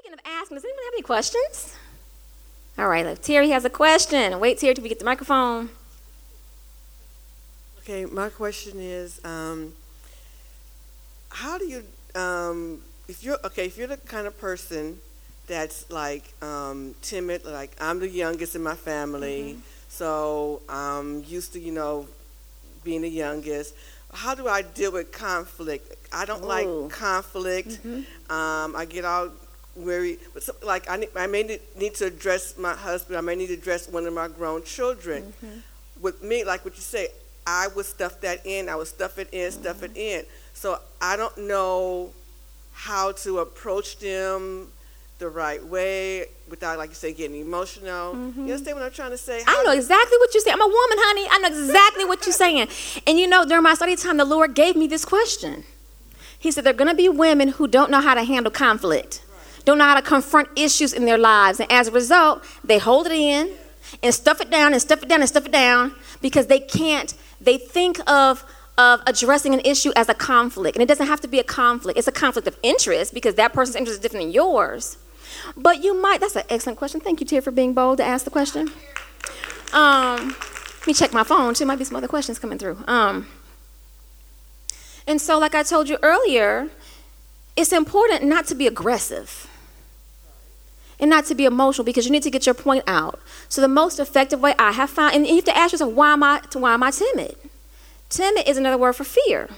Speaking of asking, does anyone have any questions? All right, look, Terry has a question. Wait, Terry, till we get the microphone. Okay, my question is, um, how do you, um, if you're okay, if you're the kind of person that's like um, timid, like I'm the youngest in my family, so I'm used to, you know, being the youngest. How do I deal with conflict? I don't Ooh. like conflict. Um, I get all so, like I, need, I may need, need to address my husband. I may need to address one of my grown children. Mm-hmm. With me, like what you say, I would stuff that in. I would stuff it in, stuff it mm-hmm. in. So I don't know how to approach them the right way without, like you say, getting emotional. You mm-hmm. understand what I'm trying to say? I How- know exactly what you're saying. I'm a woman, honey. I know exactly what you're saying. And you know, during my study time, the Lord gave me this question. He said, There are going to be women who don't know how to handle conflict, don't know how to confront issues in their lives. And as a result, they hold it in and stuff it down and stuff it down and stuff it down because they can't, they think of, of addressing an issue as a conflict. And it doesn't have to be a conflict, it's a conflict of interest because that person's interest is different than yours. But you might, that's an excellent question. Thank you, Tia, for being bold to ask the question. Um, let me check my phone too. Might be some other questions coming through. Um, and so, like I told you earlier, it's important not to be aggressive and not to be emotional because you need to get your point out. So the most effective way I have found, and you have to ask yourself, why am I, why am I timid? Timid is another word for fear.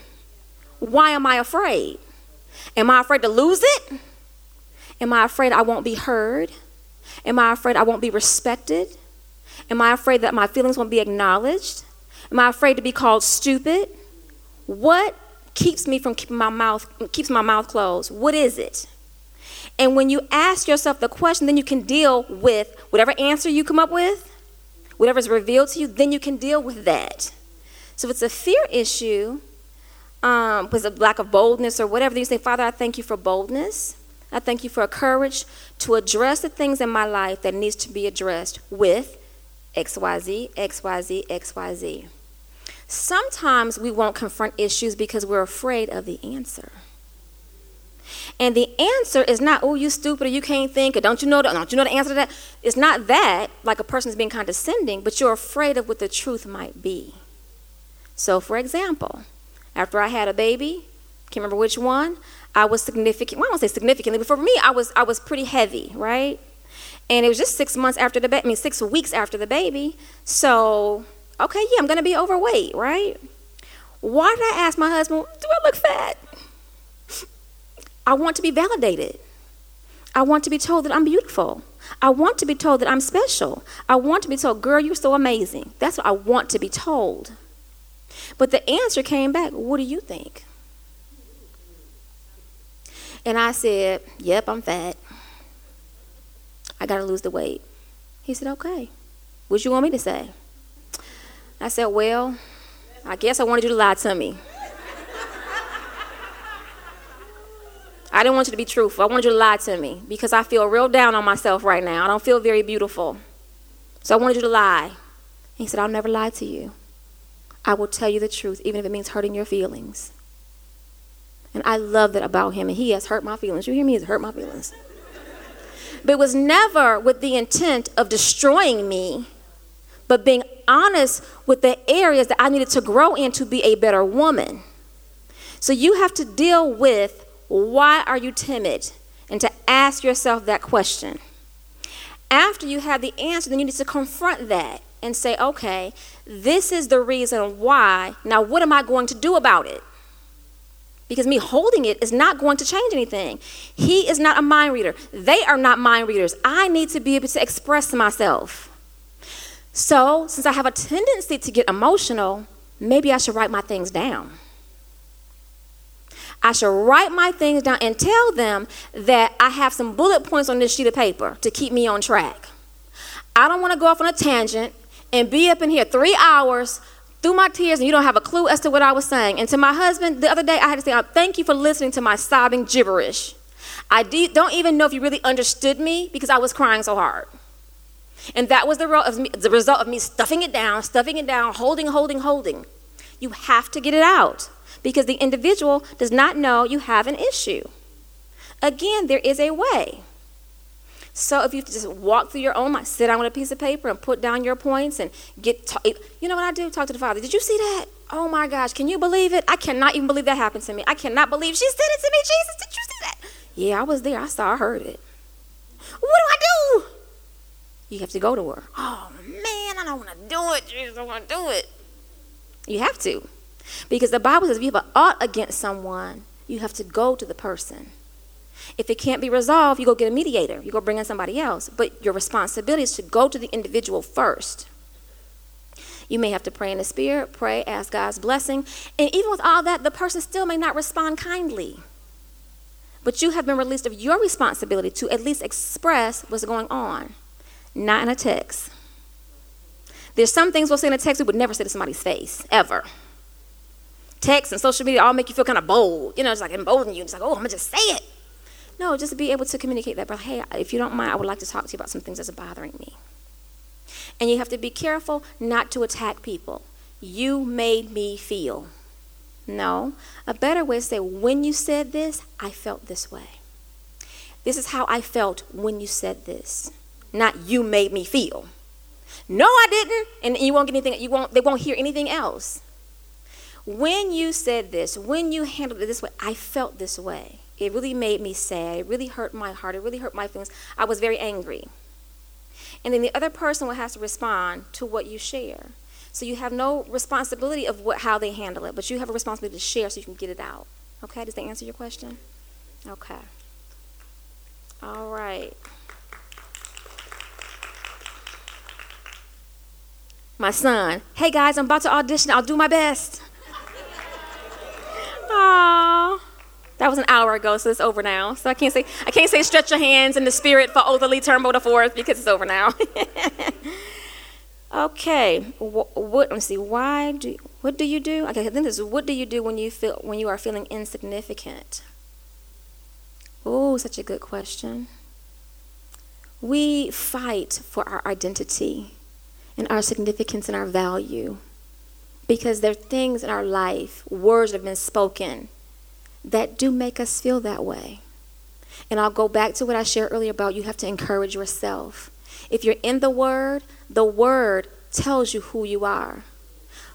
Why am I afraid? Am I afraid to lose it? Am I afraid I won't be heard? Am I afraid I won't be respected? Am I afraid that my feelings won't be acknowledged? Am I afraid to be called stupid? What keeps me from keeping my mouth keeps my mouth closed? What is it? And when you ask yourself the question, then you can deal with whatever answer you come up with, whatever is revealed to you, then you can deal with that. So if it's a fear issue, um, a lack of boldness or whatever, then you say, Father, I thank you for boldness. I thank you for courage to address the things in my life that needs to be addressed with XYZ, XYZ, XYZ. Sometimes we won't confront issues because we're afraid of the answer. And the answer is not, oh, you stupid or you can't think or don't you know the, don't you know the answer to that? It's not that, like a person's being condescending, but you're afraid of what the truth might be. So, for example, after I had a baby, can't remember which one, I was significant. Well, I won't say significantly, but for me, I was I was pretty heavy, right? And it was just six months after the baby. I mean, six weeks after the baby. So, okay, yeah, I'm gonna be overweight, right? Why did I ask my husband, "Do I look fat?" I want to be validated. I want to be told that I'm beautiful. I want to be told that I'm special. I want to be told, girl, you're so amazing. That's what I want to be told. But the answer came back, what do you think? And I said, yep, I'm fat. I got to lose the weight. He said, okay. What you want me to say? I said, well, I guess I wanted you to lie to me. I didn't want you to be truthful. I wanted you to lie to me because I feel real down on myself right now. I don't feel very beautiful. So I wanted you to lie. He said, I'll never lie to you. I will tell you the truth, even if it means hurting your feelings. And I love that about him. And he has hurt my feelings. You hear me? He's hurt my feelings. But it was never with the intent of destroying me, but being honest with the areas that I needed to grow in to be a better woman. So you have to deal with why are you timid? And to ask yourself that question. After you have the answer, then you need to confront that and say, okay, this is the reason why. Now, what am I going to do about it? Because me holding it is not going to change anything. He is not a mind reader. They are not mind readers. I need to be able to express myself. So, since I have a tendency to get emotional, maybe I should write my things down. I should write my things down and tell them that I have some bullet points on this sheet of paper to keep me on track. I don't want to go off on a tangent and be up in here three hours through my tears and you don't have a clue as to what I was saying. And to my husband, the other day, I had to say, "Uh, Thank you for listening to my sobbing gibberish. I de- don't even know if you really understood me because I was crying so hard. And that was the, of me, the result of me stuffing it down, stuffing it down, holding, holding, holding. You have to get it out because the individual does not know you have an issue. Again, there is a way. So if you just walk through your own mind, sit down with a piece of paper and put down your points and get, t- you know what I do? Talk to the Father. Did you see that? Oh my gosh, can you believe it? I cannot even believe that happened to me. I cannot believe she said it to me. Jesus, did you see that? Yeah, I was there. I saw, I heard it. What do I do? You have to go to her. Oh man, I don't want to do it. Jesus, I don't want to do it. You have to. Because the Bible says if you have an ought against someone, you have to go to the person. If it can't be resolved, you go get a mediator. You go bring in somebody else. But your responsibility is to go to the individual first. You may have to pray in the spirit, pray, ask God's blessing. And even with all that, the person still may not respond kindly. But you have been released of your responsibility to at least express what's going on, not in a text. There's some things we'll say in a text we would never say to somebody's face, ever. Text and social media all make you feel kind of bold. You know, it's like embolden you. It's like, oh, I'm to just say it. No, just be able to communicate that, brother, hey, if you don't mind, I would like to talk to you about some things that's bothering me. And you have to be careful not to attack people. You made me feel. No, a better way to say, when you said this, I felt this way. This is how I felt when you said this. Not you made me feel. No, I didn't. And you won't get anything, you won't, they won't hear anything else. When you said this, when you handled it this way, I felt this way. It really made me sad. It really hurt my heart. It really hurt my feelings. I was very angry. And then the other person will have to respond to what you share. So you have no responsibility of what, how they handle it, but you have a responsibility to share so you can get it out. Okay, does that answer your question? Okay. All right. My son, hey guys, I'm about to audition. I'll do my best. Aww. That was an hour ago, so it's over now. So I can't say I can't say stretch your hands in the spirit for Otherly Turnbow the fourth because it's over now. okay, what, what? Let me see. Why do what do you do? Okay, I think this is what do you do when you feel when you are feeling insignificant? Oh, such a good question. We fight for our identity and our significance and our value because there are things in our life, words that have been spoken that do make us feel that way. And I'll go back to what I shared earlier about you have to encourage yourself. If you're in the Word, the Word tells you who you are.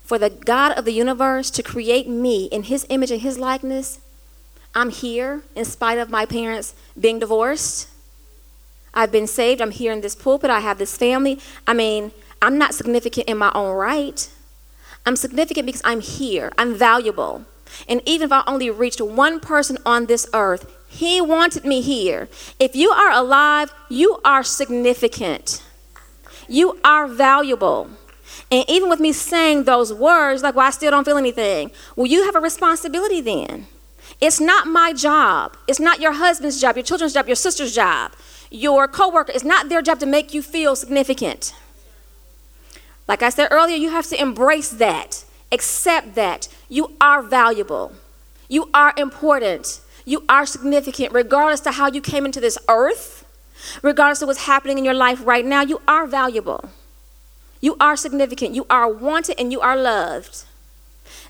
For the God of the universe to create me in His image and His likeness, I'm here in spite of my parents being divorced. I've been saved. I'm here in this pulpit. I have this family. I mean, I'm not significant in my own right. I'm significant because I'm here. I'm valuable. And even if I only reached one person on this earth, He wanted me here. If you are alive, you are significant. You are valuable. And even with me saying those words, like, well, I still don't feel anything, well, you have a responsibility then. It's not my job. It's not your husband's job, your children's job, your sister's job, your coworker. It's not their job to make you feel significant. Like I said earlier, you have to embrace that, accept that. You are valuable. You are important. You are significant, regardless to how you came into this earth, regardless of what's happening in your life right now. You are valuable. You are significant. You are wanted and you are loved.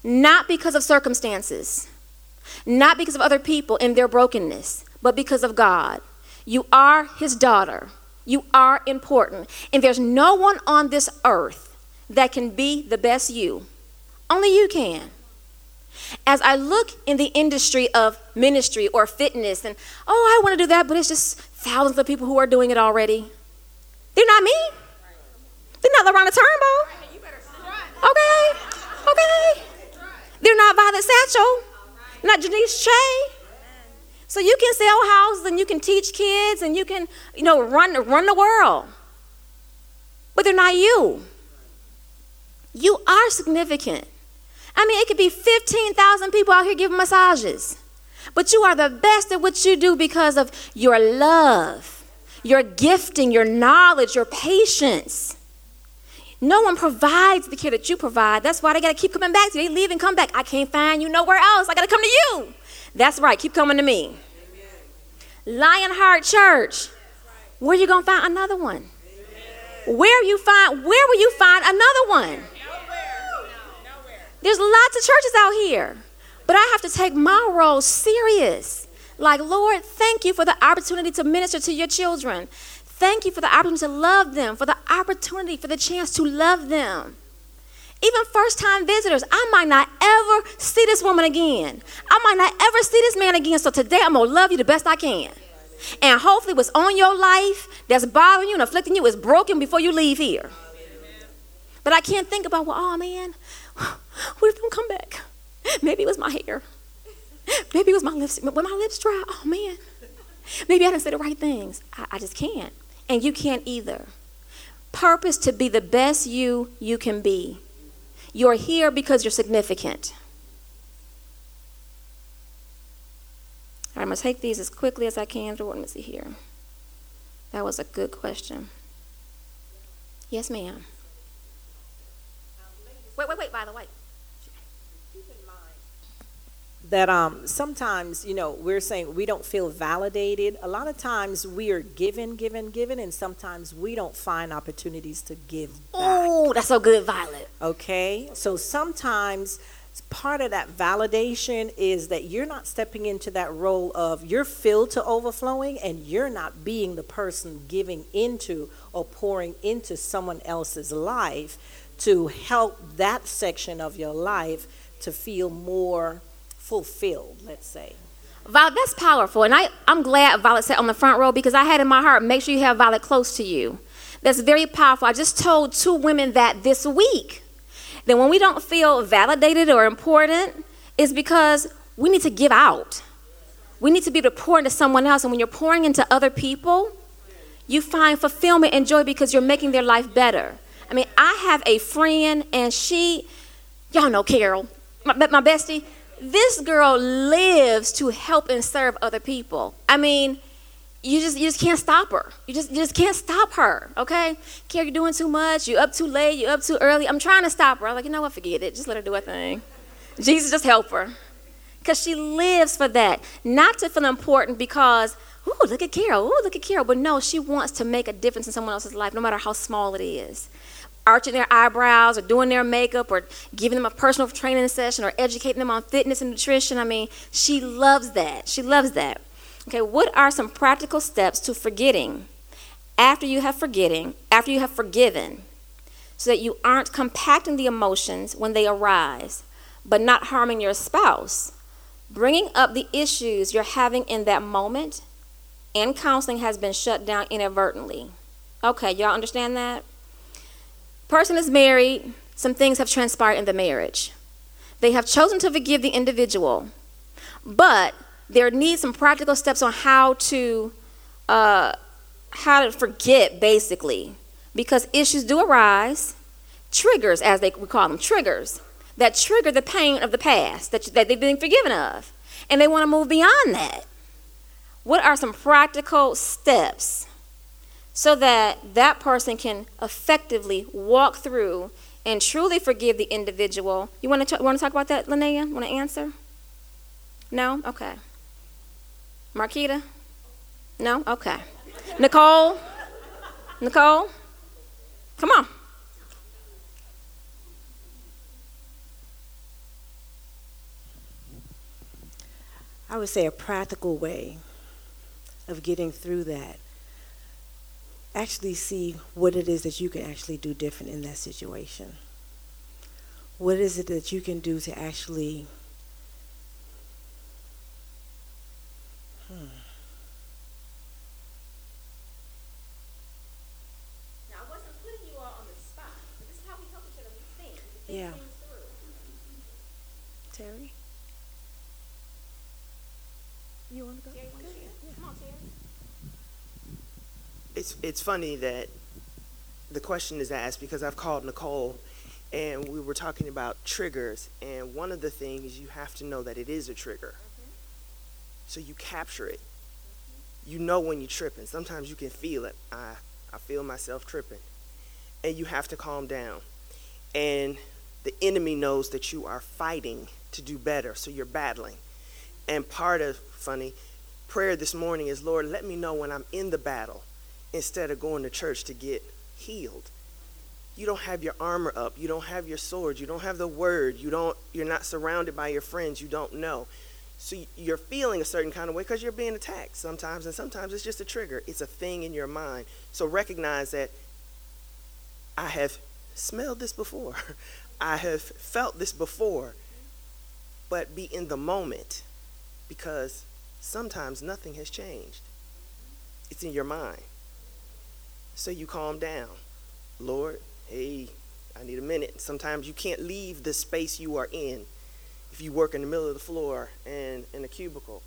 Not because of circumstances, not because of other people and their brokenness, but because of God. You are His daughter. You are important. And there's no one on this earth that can be the best you. Only you can. As I look in the industry of ministry or fitness, and oh, I want to do that, but it's just thousands of people who are doing it already. They're not me. They're not Lorana Turnbow. Okay, okay. They're not Violet Satchel. Not Janice Che. So you can sell houses and you can teach kids and you can, you know, run run the world. But they're not you. You are significant. I mean, it could be 15,000 people out here giving massages. But you are the best at what you do because of your love, your gifting, your knowledge, your patience. No one provides the care that you provide. That's why they got to keep coming back to you. They leave and come back. I can't find you nowhere else. I got to come to you. That's right. Keep coming to me. Lionheart Church. Where you going to find another one? Where you find where will you find another one? There's lots of churches out here. But I have to take my role serious. Like, Lord, thank you for the opportunity to minister to your children. Thank you for the opportunity to love them, for the opportunity, for the chance to love them. Even first time visitors, I might not ever see this woman again. I might not ever see this man again. So today I'm going to love you the best I can. And hopefully, what's on your life that's bothering you and afflicting you is broken before you leave here. But I can't think about, well, oh man, what if don't come back? Maybe it was my hair. Maybe it was my lips. When my lips dry, oh man. Maybe I didn't say the right things. I, I just can't. And you can't either. Purpose to be the best you you can be. You're here because you're significant. I'm going to take these as quickly as I can. Let me see here. That was a good question. Yes, ma'am. Wait, wait, wait, by the way. That um, sometimes you know we're saying we don't feel validated. A lot of times we are given given given and sometimes we don't find opportunities to give back. Oh, that's so good, Violet. okay? So sometimes part of that validation is that you're not stepping into that role of you're filled to overflowing and you're not being the person giving into or pouring into someone else's life to help that section of your life to feel more fulfilled let's say Violet, that's powerful. And I, I'm glad Violet sat on the front row because I had in my heart, make sure you have Violet close to you. That's very powerful. I just told two women that this week. That when we don't feel validated or important, it's because we need to give out. We need to be able to pour into someone else. And when you're pouring into other people, you find fulfillment and joy because you're making their life better. I mean, I have a friend, and she, y'all know Carol, my, my bestie. This girl lives to help and serve other people. I mean, you just you just can't stop her. You just you just can't stop her. Okay, Carol, you're doing too much. You're up too late. You're up too early. I'm trying to stop her. I'm like, you know what? Forget it. Just let her do her thing. Jesus, just help her, because she lives for that, not to feel important because. Ooh, look at Carol. Ooh, look at Carol. But no, she wants to make a difference in someone else's life, no matter how small it is arching their eyebrows or doing their makeup or giving them a personal training session or educating them on fitness and nutrition. I mean, she loves that. She loves that. Okay, what are some practical steps to forgetting after you have forgetting, after you have forgiven, so that you aren't compacting the emotions when they arise, but not harming your spouse? Bringing up the issues you're having in that moment and counseling has been shut down inadvertently. Okay, y'all understand that? Person is married, some things have transpired in the marriage. They have chosen to forgive the individual, but there needs some practical steps on how to uh, how to forget, basically, because issues do arise, triggers, as they we call them, triggers that trigger the pain of the past that, that they've been forgiven of, and they want to move beyond that. What are some practical steps so that that person can effectively walk through and truly forgive the individual. You want to, t- want to talk about that, Linnea? Want to answer? No? Okay. Marquita? No? Okay. Nicole? Nicole? Come on. I would say a practical way of getting through that. Actually, see what it is that you can actually do different in that situation. What is it that you can do to actually. Hmm. Now, I wasn't putting you all on the spot, but this is how we help each other. We think. We think Yeah. through. Terry? You want to go? Terry, want to share? Come on, Terry. It's it's funny that the question is asked because I've called Nicole and we were talking about triggers and one of the things you have to know that it is a trigger. Mm-hmm. So you capture it. You know when you're tripping. Sometimes you can feel it. I I feel myself tripping. And you have to calm down. And the enemy knows that you are fighting to do better, so you're battling. And part of funny prayer this morning is, Lord, let me know when I'm in the battle instead of going to church to get healed. You don't have your armor up. You don't have your sword. You don't have the word. You don't you're not surrounded by your friends you don't know. So you're feeling a certain kind of way because you're being attacked sometimes, and sometimes it's just a trigger. It's a thing in your mind. So recognize that I have smelled this before, I have felt this before, but be in the moment because sometimes nothing has changed. It's in your mind. So you calm down. Lord, hey, I need a minute. Sometimes you can't leave the space you are in. If you work in the middle of the floor and in a cubicle,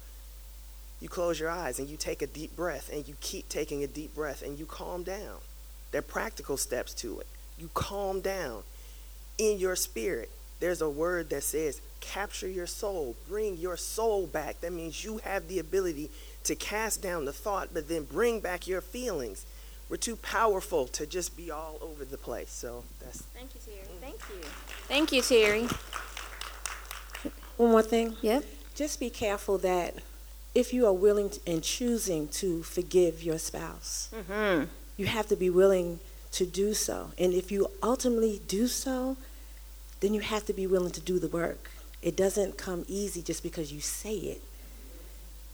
you close your eyes and you take a deep breath and you keep taking a deep breath and you calm down. There are practical steps to it. You calm down in your spirit. There's a word that says, capture your soul, bring your soul back. That means you have the ability to cast down the thought, but then bring back your feelings. We're too powerful to just be all over the place. So that's. Thank you, Terry. Thank you. Thank you, Terry. One more thing. Yep. Just be careful that if you are willing and choosing to forgive your spouse, Mm-hmm. you have to be willing to do so. And if you ultimately do so, then you have to be willing to do the work. It doesn't come easy just because you say it.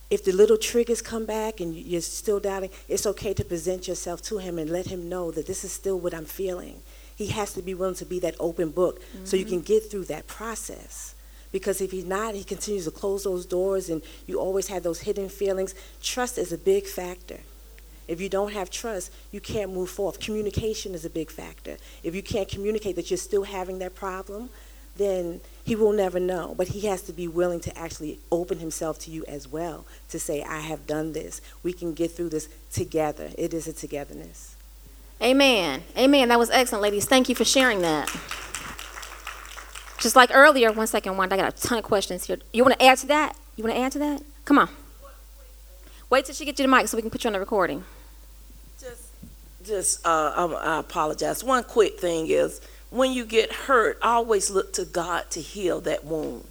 If the little triggers come back and you're still doubting, it's okay to present yourself to him and let him know that this is still what I'm feeling. He has to be willing to be that open book so you mm-hmm. can get through that process. Because if he's not, he continues to close those doors and you always have those hidden feelings. Trust is a big factor. If you don't have trust, you can't move forward. Communication is a big factor. If you can't communicate that you're still having that problem, then he will never know. But he has to be willing to actually open himself to you as well to say, I have done this. We can get through this together. It is a togetherness. Amen. Amen. That was excellent, ladies. Thank you for sharing that. Just like earlier, one second, Wanda, I got a ton of questions here. You want to add to that? You want to add to that? Come on. Wait till she gets you the mic so we can put you on the recording. Just, just uh, um, I apologize. One quick thing is when you get hurt, always look to God to heal that wound.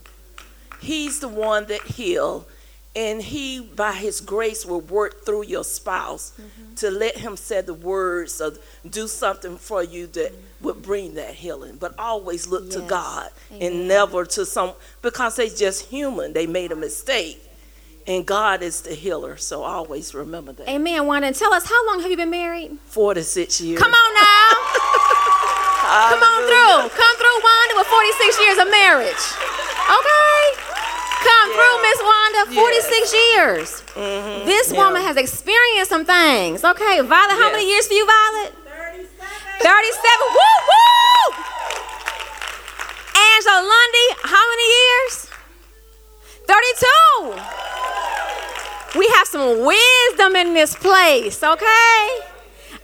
He's the one that heal, and He, by His grace, will work through your spouse mm-hmm. to let Him say the words or do something for you that would bring that healing. But always look to God Amen. and never to some because they're just human. They made a mistake, and God is the healer. So always remember that. Amen, Wanda. And tell us, how long have you been married? Four to six years. Come on now. Come on through. Come through, Wanda, with 46 years of marriage. Okay? Come through, Miss Wanda, 46 years. Mm-hmm. This Yeah. woman has experienced some things. Okay, Violet, how many years for you, Violet? 37. 37. Woo, woo! Angela Lundy, how many years? 32. We have some wisdom in this place, okay?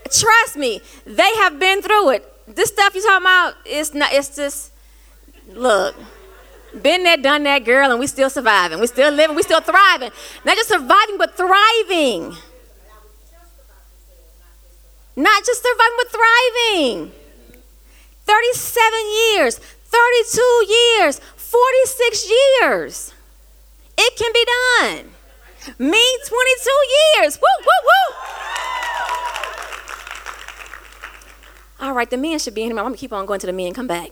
Trust me, they have been through it. This stuff you talking about, it's not, it's just, look, been there, done that, girl, and we still surviving. We still living, we still thriving. Not just surviving, but thriving. Not just surviving, but thriving. 37 years, 32 years, 46 years. It can be done. Me, 22 years. Woo, woo, woo. All right, the men should be in here. I'm gonna keep on going to the men. Come back.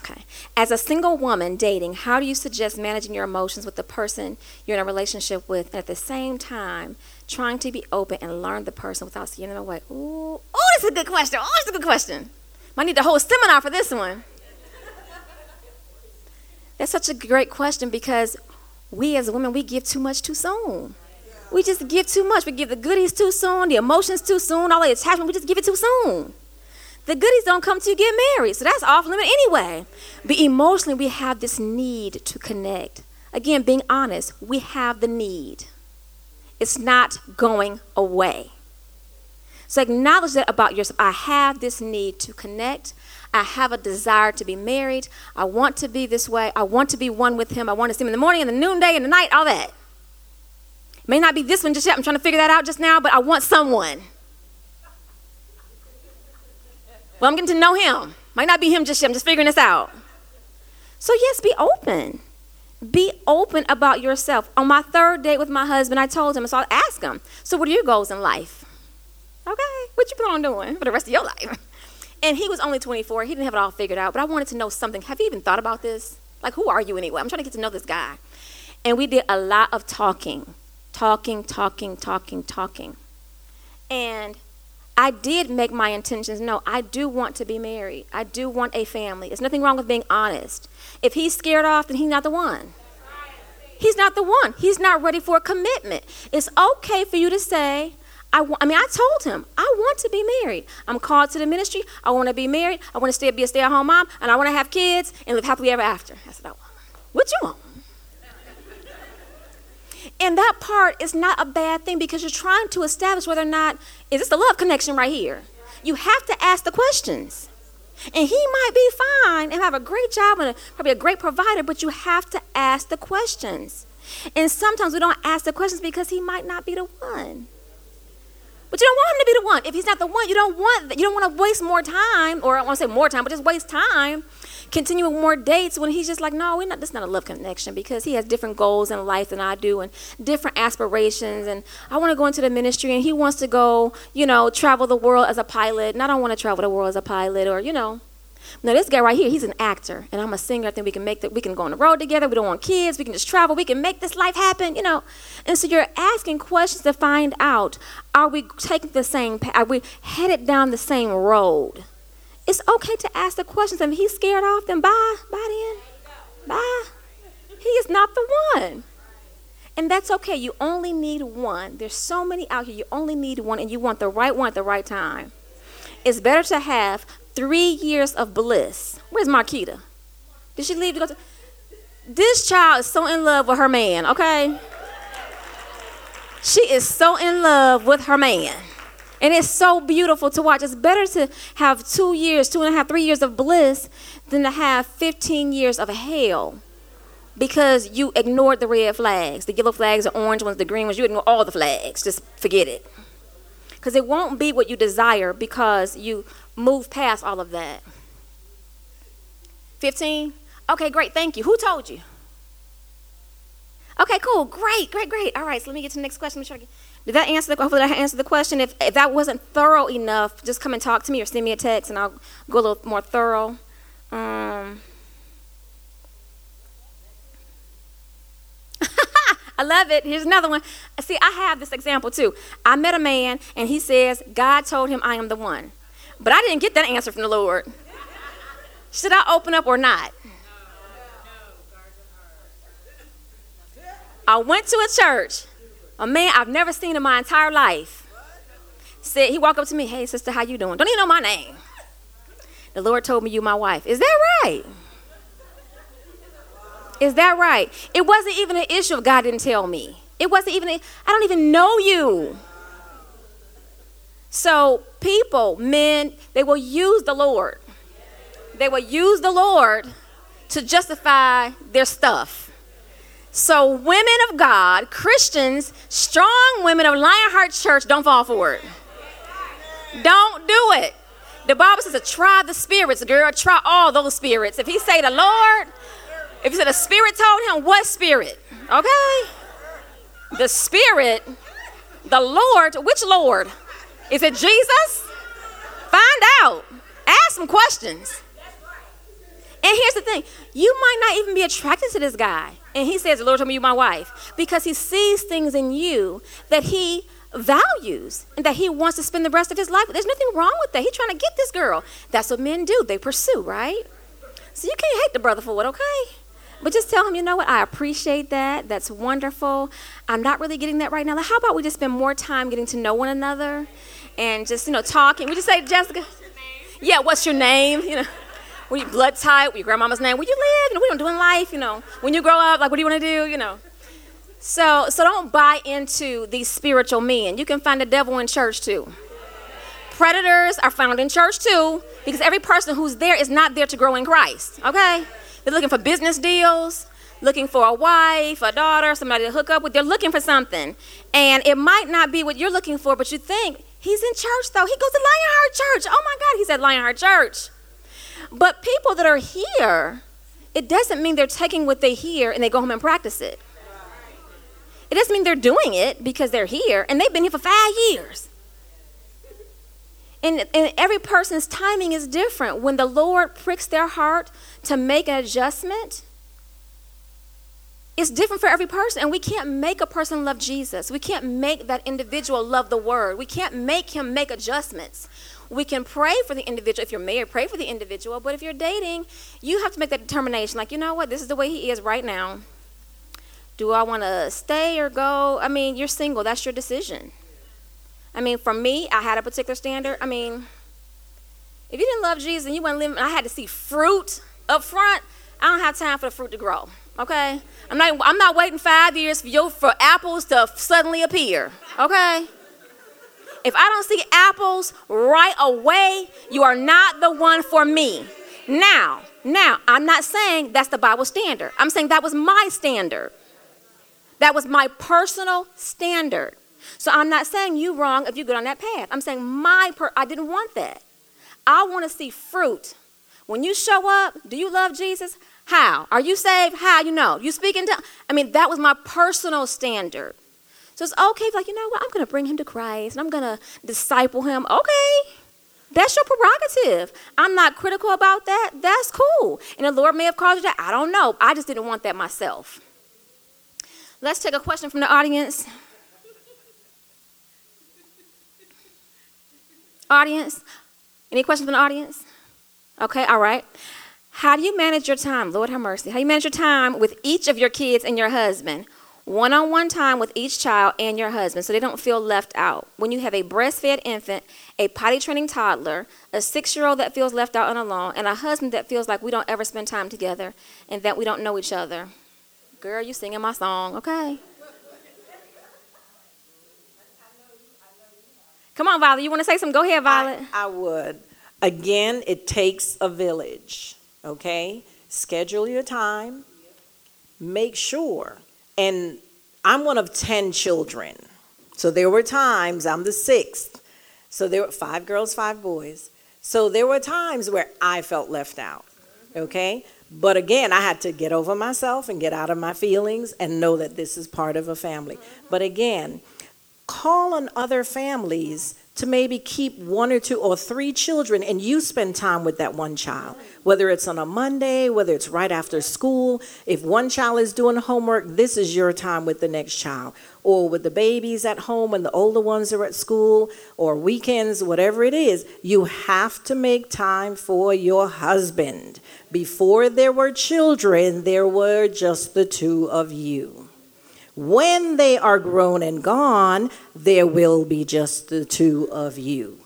Okay. As a single woman dating, how do you suggest managing your emotions with the person you're in a relationship with, and at the same time trying to be open and learn the person without seeing them away? Ooh, oh, that's a good question. Oh, that's a good question. I need a whole seminar for this one. That's such a great question because we as women we give too much too soon. We just give too much. We give the goodies too soon, the emotions too soon, all the attachment. We just give it too soon. The goodies don't come till you get married, so that's off limit anyway. But emotionally, we have this need to connect. Again, being honest, we have the need. It's not going away. So acknowledge that about yourself. I have this need to connect. I have a desire to be married. I want to be this way. I want to be one with him. I want to see him in the morning, in the noonday, in the night, all that. May not be this one just yet. I'm trying to figure that out just now, but I want someone. Well, I'm getting to know him. Might not be him just yet. I'm just figuring this out. So, yes, be open. Be open about yourself. On my third date with my husband, I told him, so I asked him, So, what are your goals in life? Okay, what you plan on doing for the rest of your life? And he was only 24. He didn't have it all figured out, but I wanted to know something. Have you even thought about this? Like, who are you anyway? I'm trying to get to know this guy. And we did a lot of talking, talking, talking, talking, talking. I did make my intentions No, I do want to be married. I do want a family. There's nothing wrong with being honest. If he's scared off, then he's not the one. He's not the one. He's not ready for a commitment. It's okay for you to say, I, want, I mean, I told him, I want to be married. I'm called to the ministry. I want to be married. I want to stay, be a stay at home mom, and I want to have kids and live happily ever after. I said, I want. What you want? And that part is not a bad thing because you're trying to establish whether or not is this the love connection right here. You have to ask the questions. And he might be fine and have a great job and a, probably a great provider, but you have to ask the questions. And sometimes we don't ask the questions because he might not be the one. But you don't want him to be the one. If he's not the one, you don't want you don't want to waste more time, or I want to say more time, but just waste time continuing more dates when he's just like, no, we're not. This is not a love connection because he has different goals in life than I do and different aspirations. And I want to go into the ministry, and he wants to go, you know, travel the world as a pilot, and I don't want to travel the world as a pilot, or you know. Now this guy right here, he's an actor, and I'm a singer. I think we can make that. We can go on the road together. We don't want kids. We can just travel. We can make this life happen, you know. And so you're asking questions to find out: Are we taking the same? Path, are we headed down the same road? It's okay to ask the questions. And if he's scared off, then bye. Bye then. Bye. He is not the one. And that's okay. You only need one. There's so many out here. You only need one, and you want the right one at the right time. It's better to have three years of bliss. Where's Marquita? Did she leave to go to? This child is so in love with her man, okay? She is so in love with her man. And it's so beautiful to watch. It's better to have two years, two and a half, three years of bliss than to have 15 years of hell because you ignored the red flags. The yellow flags, the orange ones, the green ones. You ignore all the flags. Just forget it. Because it won't be what you desire because you move past all of that. 15? Okay, great. Thank you. Who told you? Okay, cool. Great, great, great. All right, so let me get to the next question. Did that answer the hopefully that answer the question? If, if that wasn't thorough enough, just come and talk to me or send me a text and I'll go a little more thorough. Um, I love it. Here's another one. See, I have this example too. I met a man and he says, God told him I am the one. But I didn't get that answer from the Lord. Should I open up or not? I went to a church a man I've never seen in my entire life said he walked up to me, "Hey sister, how you doing? Don't even know my name." The Lord told me you my wife. Is that right? Is that right? It wasn't even an issue if God didn't tell me. It wasn't even I don't even know you. So people, men, they will use the Lord. They will use the Lord to justify their stuff. So, women of God, Christians, strong women of Lionheart Church, don't fall for it. Don't do it. The Bible says to try the spirits, girl. Try all those spirits. If he say the Lord, if he said the Spirit told him, what spirit? Okay? The Spirit, the Lord, which Lord? Is it Jesus? Find out. Ask some questions. And here's the thing you might not even be attracted to this guy. And he says, The Lord told me you're my wife. Because he sees things in you that he values and that he wants to spend the rest of his life. with. There's nothing wrong with that. He's trying to get this girl. That's what men do. They pursue, right? So you can't hate the brother for it, okay? But just tell him, you know what, I appreciate that. That's wonderful. I'm not really getting that right now. How about we just spend more time getting to know one another and just, you know, talking. We just say, Jessica, yeah, what's your name? You know. Were you blood type? Were your grandmama's name? Where you live? You know, what you doing in life? You know, when you grow up, like, what do you want to do? You know. So, so don't buy into these spiritual men. You can find the devil in church too. Predators are found in church too, because every person who's there is not there to grow in Christ. Okay, they're looking for business deals, looking for a wife, a daughter, somebody to hook up with. They're looking for something, and it might not be what you're looking for, but you think he's in church though. He goes to Lionheart Church. Oh my God, he's at Lionheart Church. But people that are here, it doesn't mean they're taking what they hear and they go home and practice it. It doesn't mean they're doing it because they're here and they've been here for five years. And, and every person's timing is different. When the Lord pricks their heart to make an adjustment, it's different for every person, and we can't make a person love Jesus. We can't make that individual love the word. We can't make him make adjustments. We can pray for the individual. If you're married, pray for the individual. But if you're dating, you have to make that determination. Like, you know what? This is the way he is right now. Do I want to stay or go? I mean, you're single. That's your decision. I mean, for me, I had a particular standard. I mean, if you didn't love Jesus and you weren't living, I had to see fruit up front. I don't have time for the fruit to grow. Okay, I'm not. I'm not waiting five years for you for apples to suddenly appear. Okay. If I don't see apples right away, you are not the one for me. Now, now, I'm not saying that's the Bible standard. I'm saying that was my standard. That was my personal standard. So I'm not saying you wrong if you get on that path. I'm saying my per I didn't want that. I want to see fruit. When you show up, do you love Jesus? How? Are you saved? How? You know. You speak in I mean, that was my personal standard. So it's okay, like, you know what? I'm going to bring him to Christ and I'm going to disciple him. Okay. That's your prerogative. I'm not critical about that. That's cool. And the Lord may have called you that. I don't know. I just didn't want that myself. Let's take a question from the audience. Audience? Any questions from the audience? Okay, all right. How do you manage your time? Lord have mercy. How do you manage your time with each of your kids and your husband? One on one time with each child and your husband so they don't feel left out. When you have a breastfed infant, a potty training toddler, a six year old that feels left out and alone, and a husband that feels like we don't ever spend time together and that we don't know each other. Girl, you singing my song, okay? Come on, Violet. You want to say something? Go ahead, Violet. I, I would. Again, it takes a village, okay? Schedule your time. Make sure. And I'm one of 10 children. So there were times, I'm the sixth. So there were five girls, five boys. So there were times where I felt left out, okay? But again, I had to get over myself and get out of my feelings and know that this is part of a family. But again, call on other families to maybe keep one or two or three children and you spend time with that one child. Whether it's on a Monday, whether it's right after school, if one child is doing homework, this is your time with the next child. Or with the babies at home and the older ones are at school, or weekends, whatever it is, you have to make time for your husband. Before there were children, there were just the two of you. When they are grown and gone, there will be just the two of you.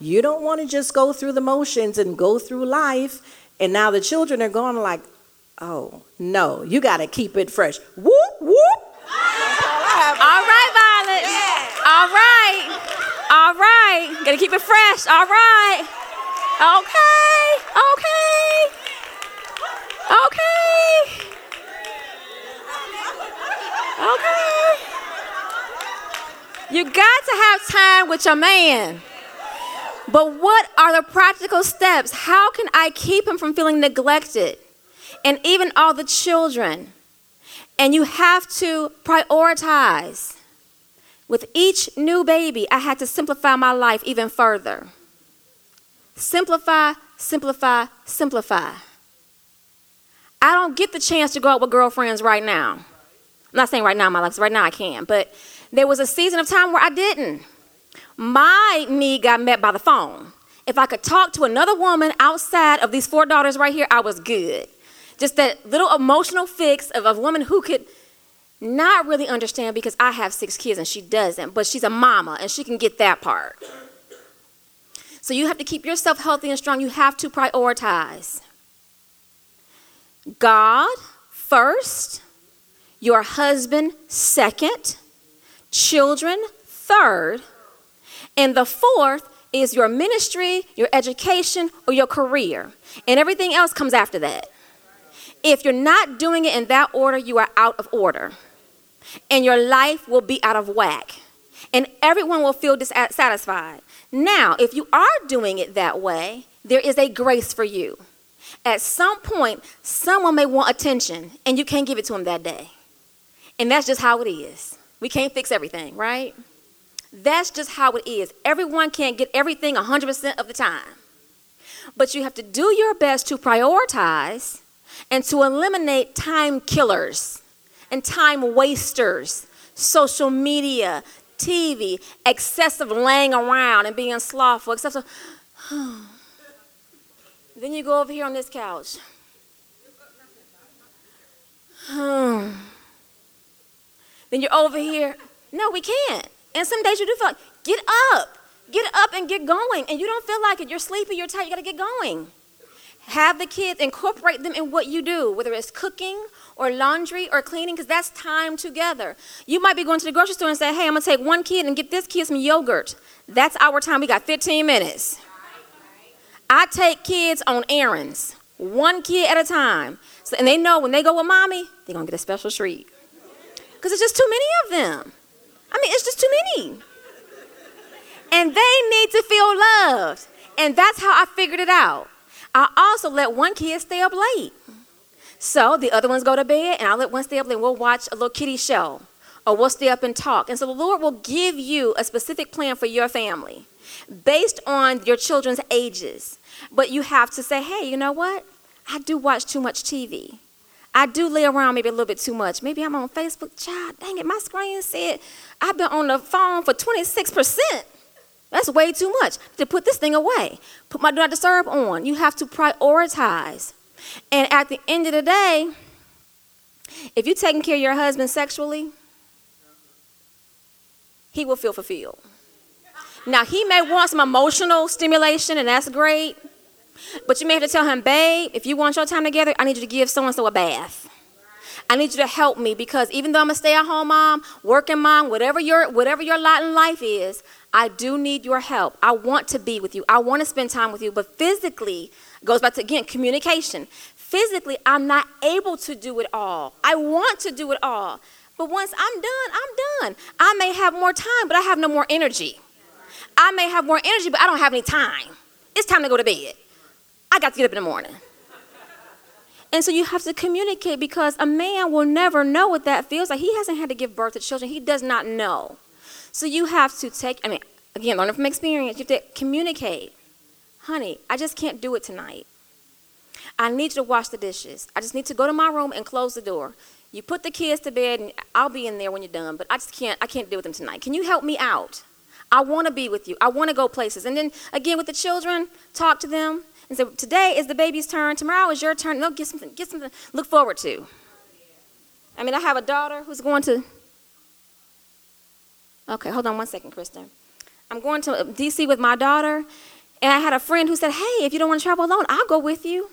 You don't want to just go through the motions and go through life, and now the children are gone, like, oh, no, you got to keep it fresh. Whoop, whoop. All right, Violet. All right. All right. Got to keep it fresh. All right. Okay. Okay. Okay. Okay. You got to have time with your man. But what are the practical steps? How can I keep him from feeling neglected? And even all the children. And you have to prioritize. With each new baby, I had to simplify my life even further. Simplify, simplify, simplify. I don't get the chance to go out with girlfriends right now. I'm not saying right now in my life, right now I can, but there was a season of time where I didn't. My need got met by the phone. If I could talk to another woman outside of these four daughters right here, I was good. Just that little emotional fix of a woman who could not really understand because I have six kids and she doesn't, but she's a mama and she can get that part. So you have to keep yourself healthy and strong. You have to prioritize God first, your husband second, children third, and the fourth is your ministry, your education, or your career. And everything else comes after that. If you're not doing it in that order, you are out of order. And your life will be out of whack. And everyone will feel dissatisfied. Now, if you are doing it that way, there is a grace for you. At some point, someone may want attention, and you can't give it to them that day. And that's just how it is. We can't fix everything, right? That's just how it is. Everyone can't get everything 100% of the time. But you have to do your best to prioritize and to eliminate time killers. and time wasters, social media, TV, excessive laying around and being slothful, excessive. then you go over here on this couch. Hmm. Then you're over here. No, we can't. And some days you do feel like, get up, get up and get going. And you don't feel like it. You're sleepy, you're tired, you gotta get going. Have the kids, incorporate them in what you do, whether it's cooking or laundry or cleaning, because that's time together. You might be going to the grocery store and say, hey, I'm gonna take one kid and get this kid some yogurt. That's our time. We got 15 minutes. I take kids on errands, one kid at a time. So, and they know when they go with mommy, they're gonna get a special treat. Because it's just too many of them. I mean, it's just too many. And they need to feel loved. And that's how I figured it out. I also let one kid stay up late. So the other ones go to bed, and I'll let one stay up late. We'll watch a little kitty show, or we'll stay up and talk. And so the Lord will give you a specific plan for your family based on your children's ages. But you have to say, hey, you know what? I do watch too much TV. I do lay around maybe a little bit too much. Maybe I'm on Facebook. Child, dang it, my screen said I've been on the phone for 26%. That's way too much to put this thing away. Put my do not disturb on. You have to prioritize. And at the end of the day, if you're taking care of your husband sexually, he will feel fulfilled. Now, he may want some emotional stimulation, and that's great. But you may have to tell him, babe, if you want your time together, I need you to give so and so a bath. I need you to help me because even though I'm a stay-at-home mom, working mom, whatever your whatever your lot in life is, I do need your help. I want to be with you. I want to spend time with you. But physically, goes back to again communication. Physically, I'm not able to do it all. I want to do it all. But once I'm done, I'm done. I may have more time, but I have no more energy. I may have more energy, but I don't have any time. It's time to go to bed. I got to get up in the morning. And so you have to communicate because a man will never know what that feels like. He hasn't had to give birth to children, he does not know. So you have to take, I mean, again, learning from experience, you have to communicate. Honey, I just can't do it tonight. I need you to wash the dishes. I just need to go to my room and close the door. You put the kids to bed, and I'll be in there when you're done, but I just can't, I can't deal with them tonight. Can you help me out? I want to be with you. I want to go places. And then again with the children, talk to them and say, today is the baby's turn. Tomorrow is your turn. No, get something, get something to look forward to. I mean, I have a daughter who's going to. Okay, hold on one second, Kristen. I'm going to uh, D.C. with my daughter, and I had a friend who said, "Hey, if you don't want to travel alone, I'll go with you."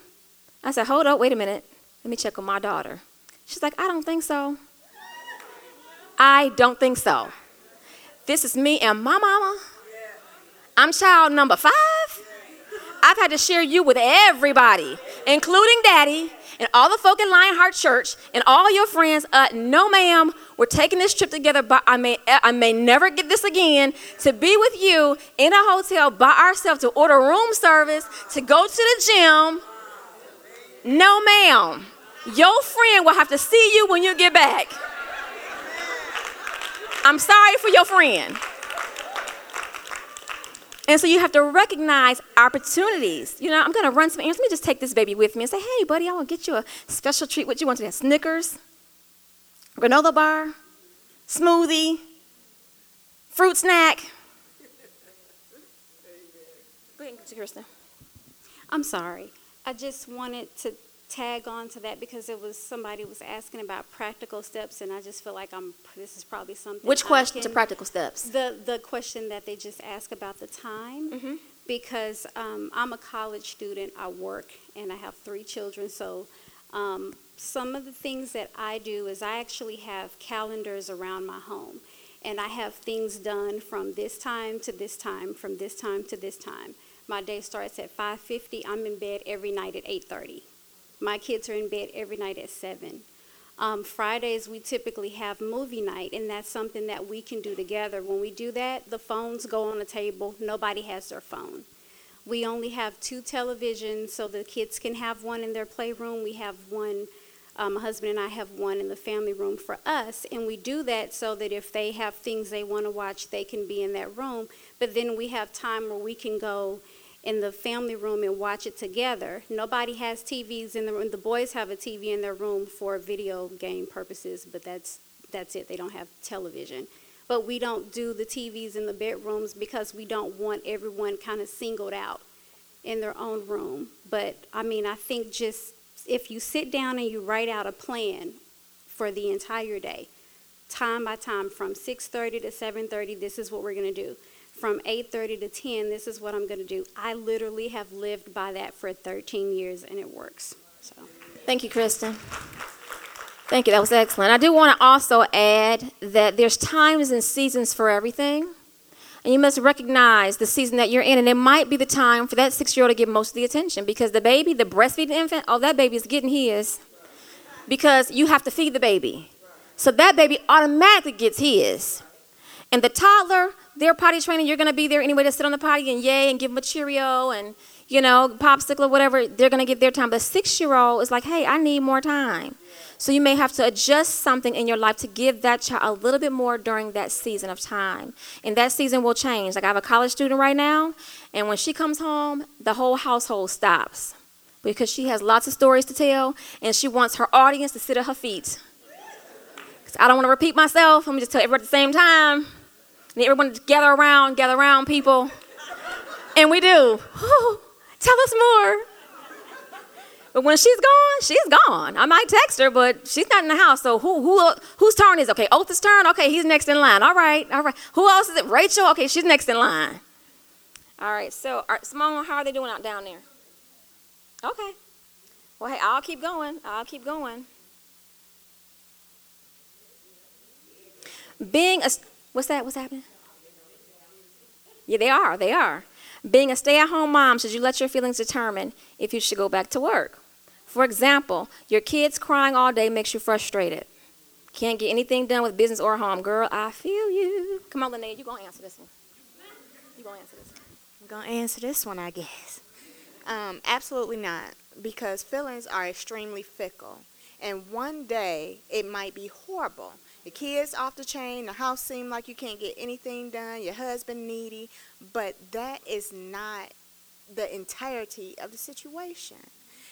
I said, "Hold up, wait a minute. Let me check on my daughter." She's like, "I don't think so." I don't think so. This is me and my mama. I'm child number five. I've had to share you with everybody, including daddy and all the folk in Lionheart Church and all your friends. Uh, no, ma'am, we're taking this trip together, but I may, I may never get this again to be with you in a hotel by ourselves to order room service, to go to the gym. No, ma'am. Your friend will have to see you when you get back. I'm sorry for your friend. And so you have to recognize opportunities. You know, I'm going to run some errands. Let me just take this baby with me and say, hey, buddy, I to get you a special treat. What you want today? Snickers, granola bar, smoothie, fruit snack. Go ahead, Kirsten. I'm sorry. I just wanted to tag on to that because it was somebody was asking about practical steps, and I just feel like I'm. This is probably something. Which I question to practical steps? The the question that they just asked about the time, Mm-hmm. because um, I'm a college student. I work and I have three children, so. Um, some of the things that I do is I actually have calendars around my home, and I have things done from this time to this time, from this time to this time. My day starts at 5:50. I'm in bed every night at 8:30. My kids are in bed every night at 7. Um, Fridays, we typically have movie night, and that's something that we can do together. When we do that, the phones go on the table. Nobody has their phone. We only have two televisions, so the kids can have one in their playroom. We have one, um, my husband and I have one in the family room for us, and we do that so that if they have things they want to watch, they can be in that room. But then we have time where we can go in the family room and watch it together. Nobody has TVs in the room. The boys have a TV in their room for video game purposes, but that's that's it. They don't have television. But we don't do the TVs in the bedrooms because we don't want everyone kind of singled out in their own room. But I mean, I think just if you sit down and you write out a plan for the entire day, time by time from 6:30 to 7:30, this is what we're going to do from 8:30 to 10 this is what I'm going to do I literally have lived by that for 13 years and it works so Thank you, Kristen. Thank you. That was excellent. I do want to also add that there's times and seasons for everything. And you must recognize the season that you're in. And it might be the time for that six year old to get most of the attention because the baby, the breastfeeding infant, oh, that baby is getting his because you have to feed the baby. So that baby automatically gets his. And the toddler, their potty training, you're going to be there anyway to sit on the potty and yay and give them a Cheerio and, you know, popsicle or whatever. They're going to get their time. The six year old is like, hey, I need more time. So you may have to adjust something in your life to give that child a little bit more during that season of time. And that season will change. Like I have a college student right now, and when she comes home, the whole household stops because she has lots of stories to tell and she wants her audience to sit at her feet. I don't want to repeat myself. Let me just tell everybody at the same time. And everyone gather around, gather around, people. And we do. Whew, tell us more. But when she's gone, she's gone. I might text her, but she's not in the house. So who who whose turn is okay? Oth's turn. Okay, he's next in line. All right, all right. Who else is it? Rachel. Okay, she's next in line. All right. So right, Simone, how are they doing out down there? Okay. Well, hey, I'll keep going. I'll keep going. Being a what's that? What's happening? Yeah, they are. They are. Being a stay-at-home mom, should you let your feelings determine if you should go back to work? For example, your kids crying all day makes you frustrated. Can't get anything done with business or home. Girl, I feel you. Come on, Lene, you're gonna answer this one. You gonna answer this one. I'm gonna answer this one, I guess. Um, absolutely not, because feelings are extremely fickle, and one day it might be horrible. The kids off the chain, the house seem like you can't get anything done, your husband needy, but that is not the entirety of the situation.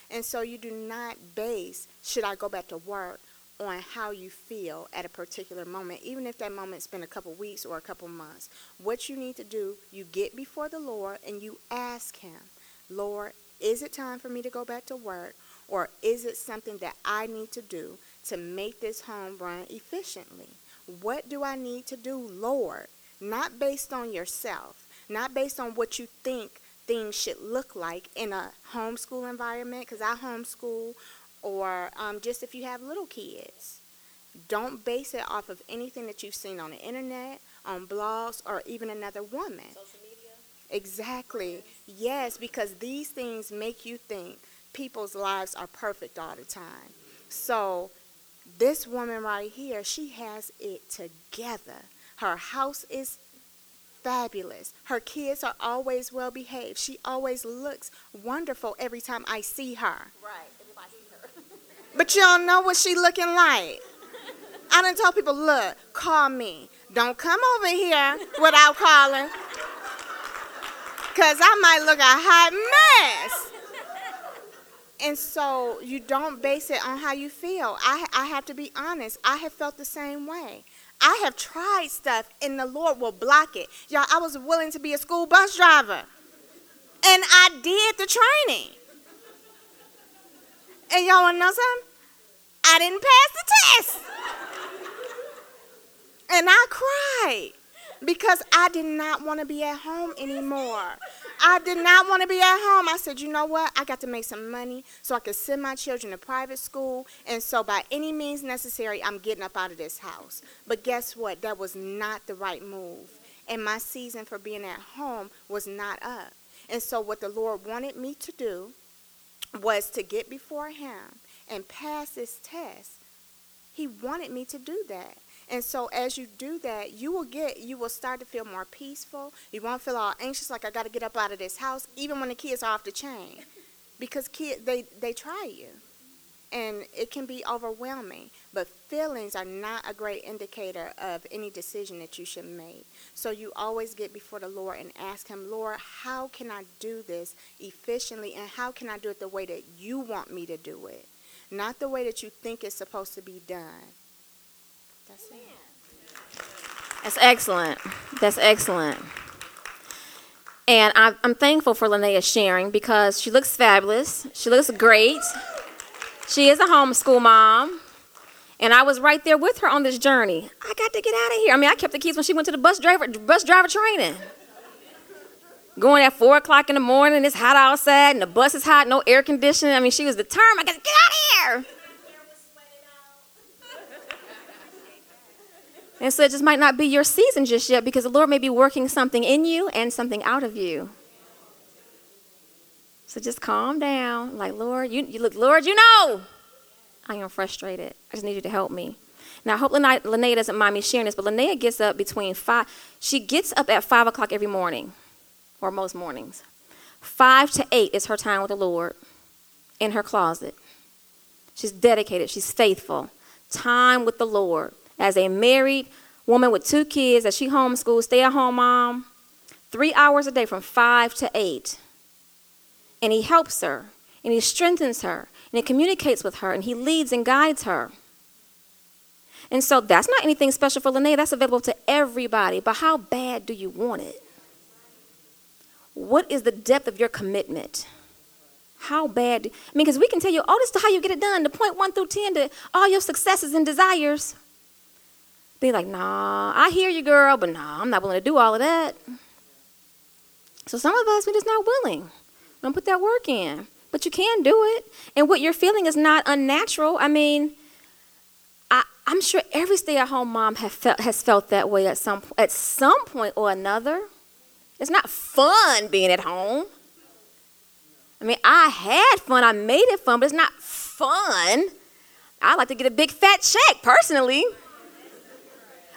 And so you do not base should I go back to work on how you feel at a particular moment, even if that moment's been a couple weeks or a couple months. What you need to do, you get before the Lord and you ask Him, Lord, is it time for me to go back to work? Or is it something that I need to do to make this home run efficiently? What do I need to do, Lord? Not based on yourself, not based on what you think things should look like in a homeschool environment, because I homeschool, or um, just if you have little kids. Don't base it off of anything that you've seen on the internet, on blogs, or even another woman. Social media. Exactly. Yes, because these things make you think people's lives are perfect all the time. So, this woman right here, she has it together. Her house is fabulous. Her kids are always well behaved. She always looks wonderful every time I see her. Right. Everybody see her. But you don't know what she looking like. I done told people, look, call me. Don't come over here without calling. Cause I might look a hot mess. And so you don't base it on how you feel. I, I have to be honest. I have felt the same way. I have tried stuff and the Lord will block it. Y'all, I was willing to be a school bus driver. And I did the training. And y'all wanna know something? I didn't pass the test. And I cried because I did not want to be at home anymore. I did not want to be at home. I said, you know what? I got to make some money so I could send my children to private school. And so, by any means necessary, I'm getting up out of this house. But guess what? That was not the right move. And my season for being at home was not up. And so, what the Lord wanted me to do was to get before Him and pass this test. He wanted me to do that. And so as you do that, you will get you will start to feel more peaceful. You won't feel all anxious like I got to get up out of this house even when the kids are off the chain. Because kids they they try you. and it can be overwhelming. But feelings are not a great indicator of any decision that you should make. So you always get before the Lord and ask Him, Lord, how can I do this efficiently and how can I do it the way that you want me to do it? Not the way that you think it's supposed to be done. That's excellent. That's excellent. And I'm, I'm thankful for Linnea sharing because she looks fabulous. She looks great. She is a homeschool mom. And I was right there with her on this journey. I got to get out of here. I mean, I kept the keys when she went to the bus driver bus driver training. Going at four o'clock in the morning, it's hot outside, and the bus is hot, no air conditioning. I mean, she was determined. I got to get out of here. And so it just might not be your season just yet because the Lord may be working something in you and something out of you. So just calm down. Like, Lord, you, you look, Lord, you know I am frustrated. I just need you to help me. Now, I hope Linnea, Linnea doesn't mind me sharing this, but Linnea gets up between five. She gets up at five o'clock every morning, or most mornings. Five to eight is her time with the Lord in her closet. She's dedicated. She's faithful. Time with the Lord as a married woman with two kids that she homeschools, stay at home mom, three hours a day from five to eight. And he helps her, and he strengthens her, and he communicates with her, and he leads and guides her. And so that's not anything special for Linnea, that's available to everybody. But how bad do you want it? What is the depth of your commitment? How bad? I mean, because we can tell you all this to how you get it done, the point one through ten, to all your successes and desires. Be like, nah, I hear you, girl, but nah, I'm not willing to do all of that. So some of us, we're just not willing. Don't put that work in. But you can do it. And what you're feeling is not unnatural. I mean, I, am sure every stay-at-home mom felt, has felt that way at some at some point or another. It's not fun being at home. I mean, I had fun. I made it fun, but it's not fun. I like to get a big fat check personally.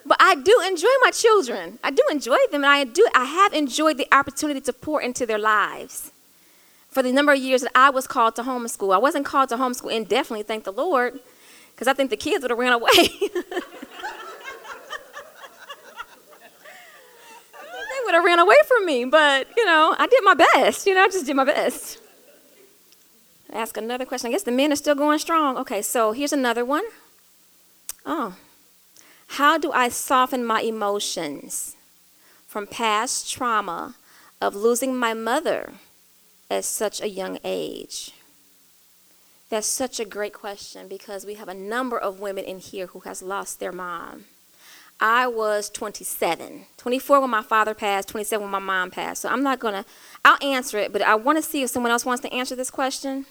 But I do enjoy my children. I do enjoy them, and I do. I have enjoyed the opportunity to pour into their lives. For the number of years that I was called to homeschool, I wasn't called to homeschool indefinitely. Thank the Lord, because I think the kids would have ran away. they would have ran away from me, but you know, I did my best. You know, I just did my best. Ask another question. I guess the men are still going strong. Okay, so here's another one. Oh. How do I soften my emotions from past trauma of losing my mother at such a young age? That's such a great question because we have a number of women in here who has lost their mom. I was 27, 24 when my father passed, 27 when my mom passed. So I'm not to, I'll answer it, but I want to see if someone else wants to answer this question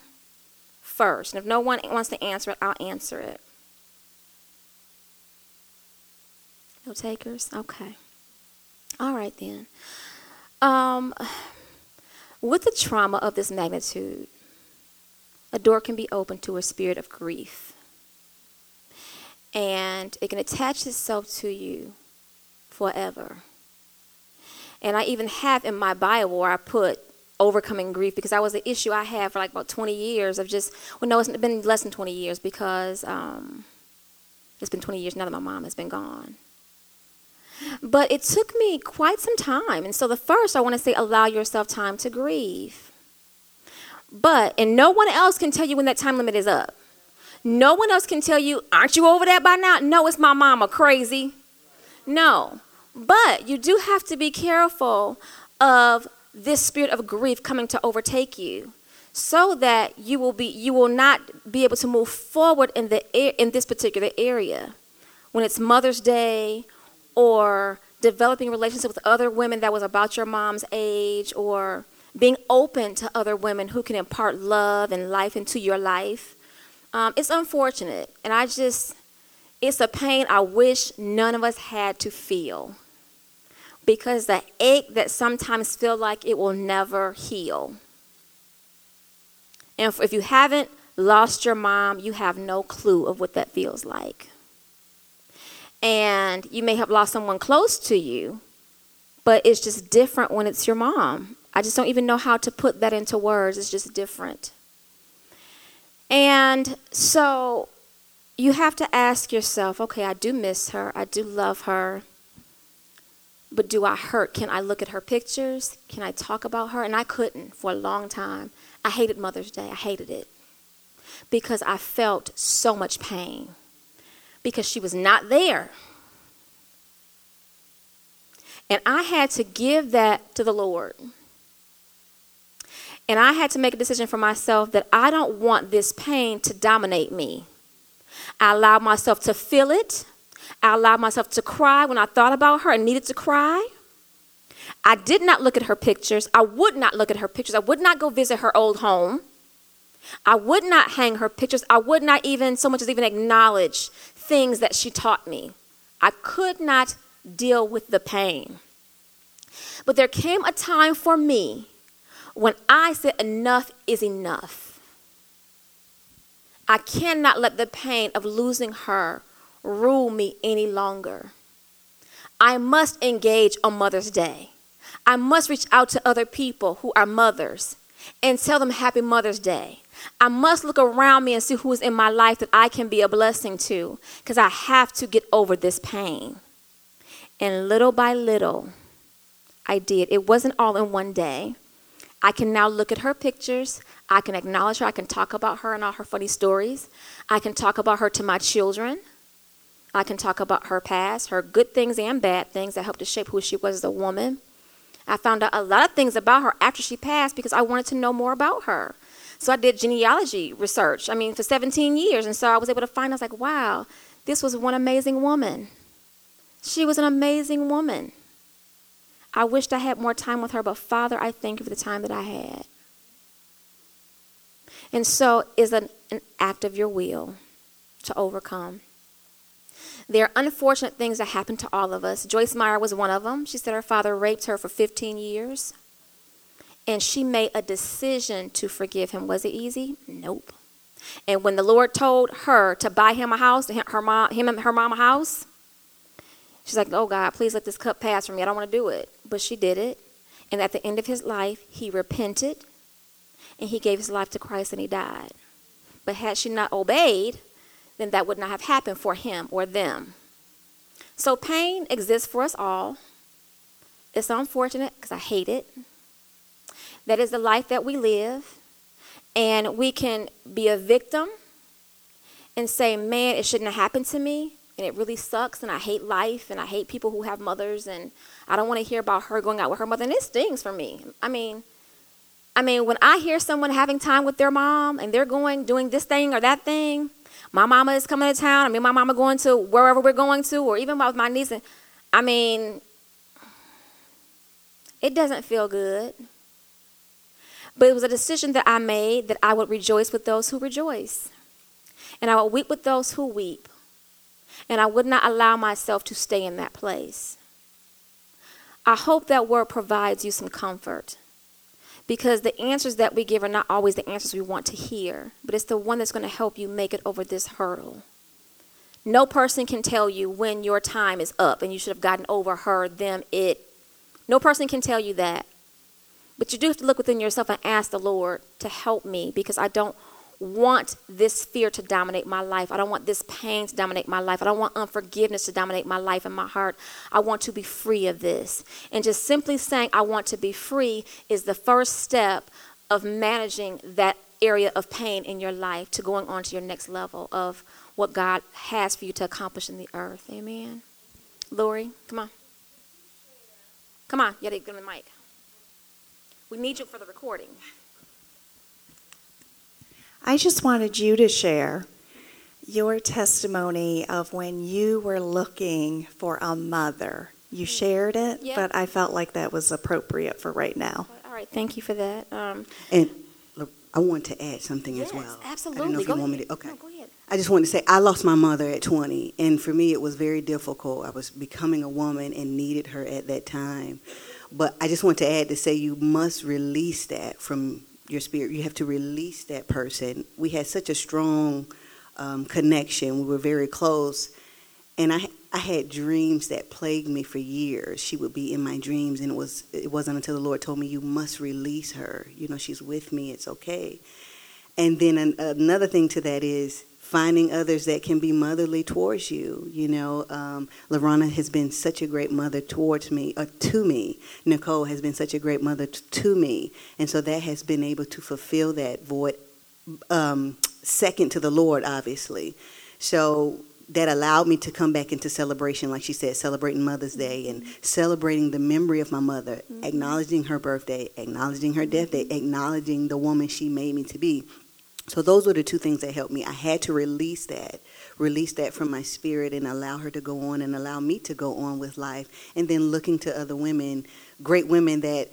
first. And if no one wants to answer it, I'll answer it. No takers? Okay. All right then. Um, with the trauma of this magnitude, a door can be opened to a spirit of grief. And it can attach itself to you forever. And I even have in my bio where I put overcoming grief because that was the issue I had for like about 20 years of just, well, no, it's been less than 20 years because um, it's been 20 years now that my mom has been gone. But it took me quite some time. And so, the first, I want to say, allow yourself time to grieve. But, and no one else can tell you when that time limit is up. No one else can tell you, aren't you over that by now? No, it's my mama crazy. No. But you do have to be careful of this spirit of grief coming to overtake you so that you will be you will not be able to move forward in the in this particular area when it's mother's day or developing relationships with other women that was about your mom's age or being open to other women who can impart love and life into your life. Um, it's unfortunate, and I just, it's a pain I wish none of us had to feel. Because the ache that sometimes feel like it will never heal. And if you haven't lost your mom, you have no clue of what that feels like and you may have lost someone close to you, but it's just different when it's your mom. I just don't even know how to put that into words. It's just different. And so you have to ask yourself okay, I do miss her, I do love her, but do I hurt? Can I look at her pictures? Can I talk about her? And I couldn't for a long time. I hated Mother's Day, I hated it because I felt so much pain because she was not there. And I had to give that to the Lord. And I had to make a decision for myself that I don't want this pain to dominate me. I allowed myself to feel it. I allowed myself to cry when I thought about her and needed to cry. I did not look at her pictures. I would not look at her pictures. I would not go visit her old home. I would not hang her pictures. I would not even so much as even acknowledge things that she taught me. I could not deal with the pain. But there came a time for me when I said, enough is enough. I cannot let the pain of losing her rule me any longer. I must engage on Mother's Day. I must reach out to other people who are mothers and tell them Happy Mother's Day. I must look around me and see who is in my life that I can be a blessing to because I have to get over this pain. And little by little, I did. It wasn't all in one day. I can now look at her pictures. I can acknowledge her. I can talk about her and all her funny stories. I can talk about her to my children. I can talk about her past, her good things and bad things that helped to shape who she was as a woman. I found out a lot of things about her after she passed because I wanted to know more about her. So I did genealogy research, I mean, for 17 years. And so I was able to find, I was like, wow, this was one amazing woman. She was an amazing woman. I wished I had more time with her, but Father, I thank you for the time that I had. And so is an, an act of your will to overcome. There are unfortunate things that happen to all of us. Joyce Meyer was one of them. She said her father raped her for 15 years and she made a decision to forgive him. Was it easy? Nope. And when the Lord told her to buy him a house, her mom, him and her mom a house, she's like, "Oh God, please let this cup pass from me. I don't want to do it." But she did it, and at the end of his life, he repented, and he gave his life to Christ, and he died. But had she not obeyed, then that would not have happened for him or them. So pain exists for us all. It's unfortunate because I hate it. That is the life that we live. And we can be a victim and say, man, it shouldn't have happened to me. And it really sucks. And I hate life. And I hate people who have mothers. And I don't want to hear about her going out with her mother. And it stings for me. I mean, I mean, when I hear someone having time with their mom and they're going, doing this thing or that thing, my mama is coming to town. I mean, my mama going to wherever we're going to, or even with my niece. And, I mean, it doesn't feel good. But it was a decision that I made that I would rejoice with those who rejoice. And I would weep with those who weep. And I would not allow myself to stay in that place. I hope that word provides you some comfort because the answers that we give are not always the answers we want to hear, but it's the one that's going to help you make it over this hurdle. No person can tell you when your time is up and you should have gotten over her, them, it. No person can tell you that. But you do have to look within yourself and ask the Lord to help me because I don't want this fear to dominate my life. I don't want this pain to dominate my life. I don't want unforgiveness to dominate my life and my heart. I want to be free of this. And just simply saying I want to be free is the first step of managing that area of pain in your life to going on to your next level of what God has for you to accomplish in the earth. Amen. Lori, come on. Come on, you gotta get on the mic. We need you for the recording. I just wanted you to share your testimony of when you were looking for a mother. You mm. shared it, yeah. but I felt like that was appropriate for right now. All right, thank you for that. Um, and look, I want to add something yes, as well. Absolutely. I don't know if Go you want ahead. me to. Okay. No, go ahead. I just wanted to say I lost my mother at 20, and for me it was very difficult. I was becoming a woman and needed her at that time. But I just want to add to say you must release that from your spirit. You have to release that person. We had such a strong um, connection. We were very close, and I I had dreams that plagued me for years. She would be in my dreams, and it was it wasn't until the Lord told me you must release her. You know, she's with me. It's okay. And then an, another thing to that is finding others that can be motherly towards you. You know, um, Lorana has been such a great mother towards me, or uh, to me. Nicole has been such a great mother t- to me, and so that has been able to fulfill that void. Um, second to the Lord, obviously. So that allowed me to come back into celebration, like she said, celebrating Mother's Day and celebrating the memory of my mother, mm-hmm. acknowledging her birthday, acknowledging her death day, acknowledging the woman she made me to be. So those were the two things that helped me. I had to release that, release that from my spirit and allow her to go on and allow me to go on with life. And then looking to other women, great women that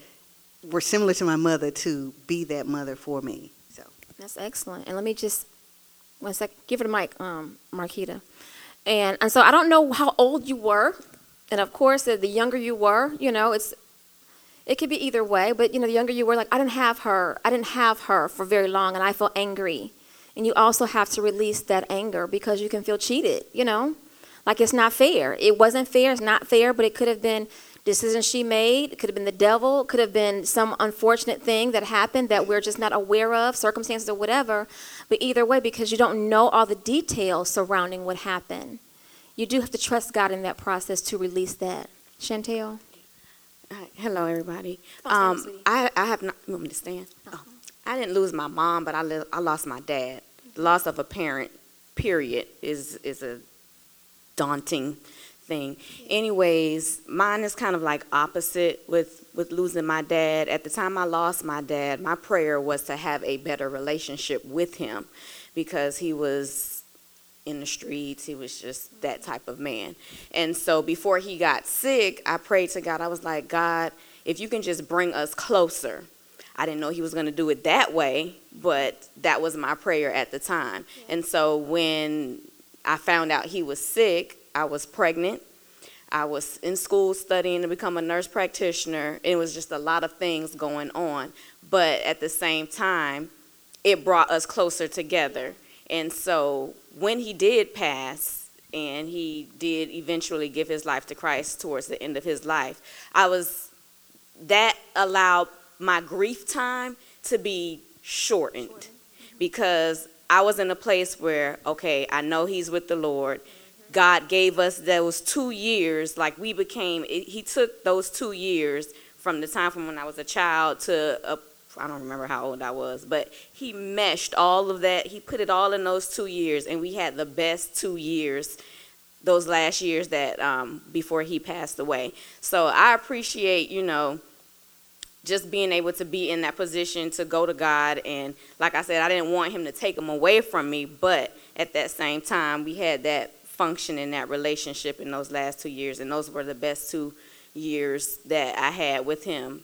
were similar to my mother to be that mother for me. So that's excellent. And let me just one second, give her a mic, um, Marquita. And and so I don't know how old you were, and of course the, the younger you were, you know, it's it could be either way, but you know, the younger you were, like I didn't have her, I didn't have her for very long, and I felt angry. And you also have to release that anger because you can feel cheated, you know, like it's not fair. It wasn't fair. It's not fair, but it could have been decision she made. It could have been the devil. It could have been some unfortunate thing that happened that we're just not aware of, circumstances or whatever. But either way, because you don't know all the details surrounding what happened, you do have to trust God in that process to release that. Chantel. Hi, hello, everybody. Um, I, I have not. You want me to stand? Oh, I didn't lose my mom, but I, li- I lost my dad. Loss of a parent, period, is is a daunting thing. Anyways, mine is kind of like opposite with with losing my dad. At the time I lost my dad, my prayer was to have a better relationship with him because he was in the streets. He was just that type of man. And so before he got sick, I prayed to God. I was like, God, if you can just bring us closer. I didn't know he was going to do it that way, but that was my prayer at the time. And so when I found out he was sick, I was pregnant. I was in school studying to become a nurse practitioner. It was just a lot of things going on. But at the same time, it brought us closer together. And so when he did pass, and he did eventually give his life to Christ towards the end of his life, I was, that allowed my grief time to be shortened. Mm-hmm. Because I was in a place where, okay, I know he's with the Lord. Mm-hmm. God gave us those two years, like we became, he took those two years from the time from when I was a child to a I don't remember how old I was, but he meshed all of that. He put it all in those two years, and we had the best two years, those last years that um, before he passed away. So I appreciate, you know, just being able to be in that position to go to God. And like I said, I didn't want him to take him away from me, but at that same time, we had that function in that relationship in those last two years, and those were the best two years that I had with him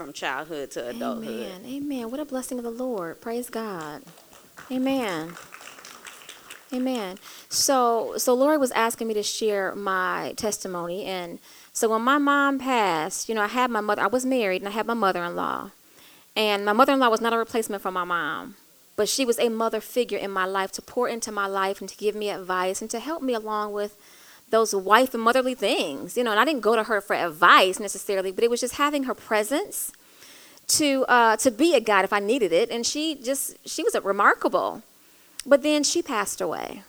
from childhood to adulthood. Amen. Amen. What a blessing of the Lord. Praise God. Amen. Amen. So, so Lori was asking me to share my testimony, and so when my mom passed, you know, I had my mother. I was married, and I had my mother-in-law, and my mother-in-law was not a replacement for my mom, but she was a mother figure in my life to pour into my life and to give me advice and to help me along with those wife and motherly things, you know. And I didn't go to her for advice necessarily, but it was just having her presence to uh, to be a guide if I needed it. And she just she was remarkable. But then she passed away.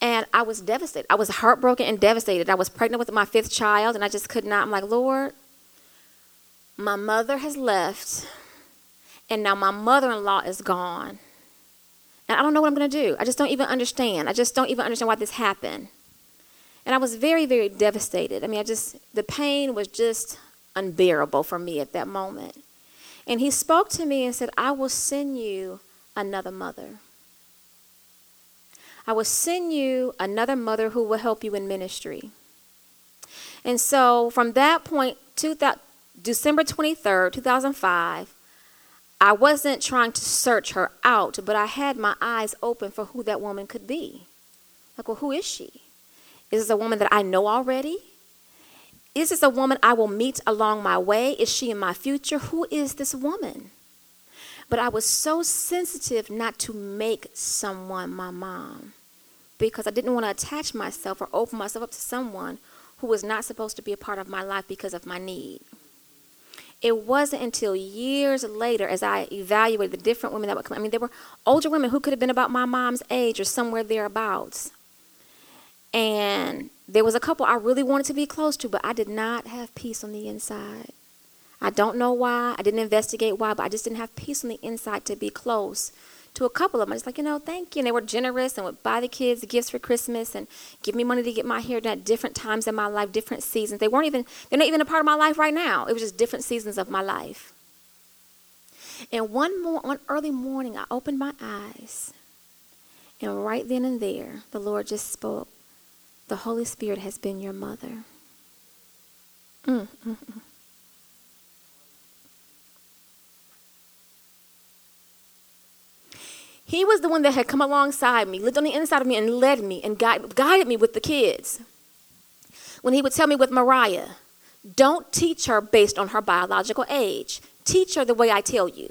And I was devastated. I was heartbroken and devastated. I was pregnant with my fifth child, and I just could not. I'm like, Lord, my mother has left, and now my mother in law is gone. And I don't know what I'm going to do. I just don't even understand. I just don't even understand why this happened. And I was very, very devastated. I mean, I just, the pain was just unbearable for me at that moment. And he spoke to me and said, I will send you another mother. I will send you another mother who will help you in ministry. And so from that point, to that, December 23rd, 2005, I wasn't trying to search her out, but I had my eyes open for who that woman could be. Like, well, who is she? Is this a woman that I know already? Is this a woman I will meet along my way? Is she in my future? Who is this woman? But I was so sensitive not to make someone my mom because I didn't want to attach myself or open myself up to someone who was not supposed to be a part of my life because of my need. it wasn't until years later, as I evaluated the different women that would come. I mean, there were older women who could have been about my mom's age or somewhere thereabouts. And there was a couple I really wanted to be close to, but I did not have peace on the inside. I don't know why. I didn't investigate why, but I just didn't have peace on the inside to be close to a couple of them. I was like, you know, thank you. And they were generous and would buy the kids gifts for Christmas and give me money to get my hair done at different times in my life, different seasons. They weren't even, they're not even a part of my life right now. It was just different seasons of my life. And one more, one early morning, I opened my eyes. And right then and there, the Lord just spoke. The Holy Spirit has been your mother. Mm, mm, mm. He was the one that had come alongside me, lived on the inside of me, and led me and guide, guided me with the kids. When he would tell me with Mariah, don't teach her based on her biological age, teach her the way I tell you.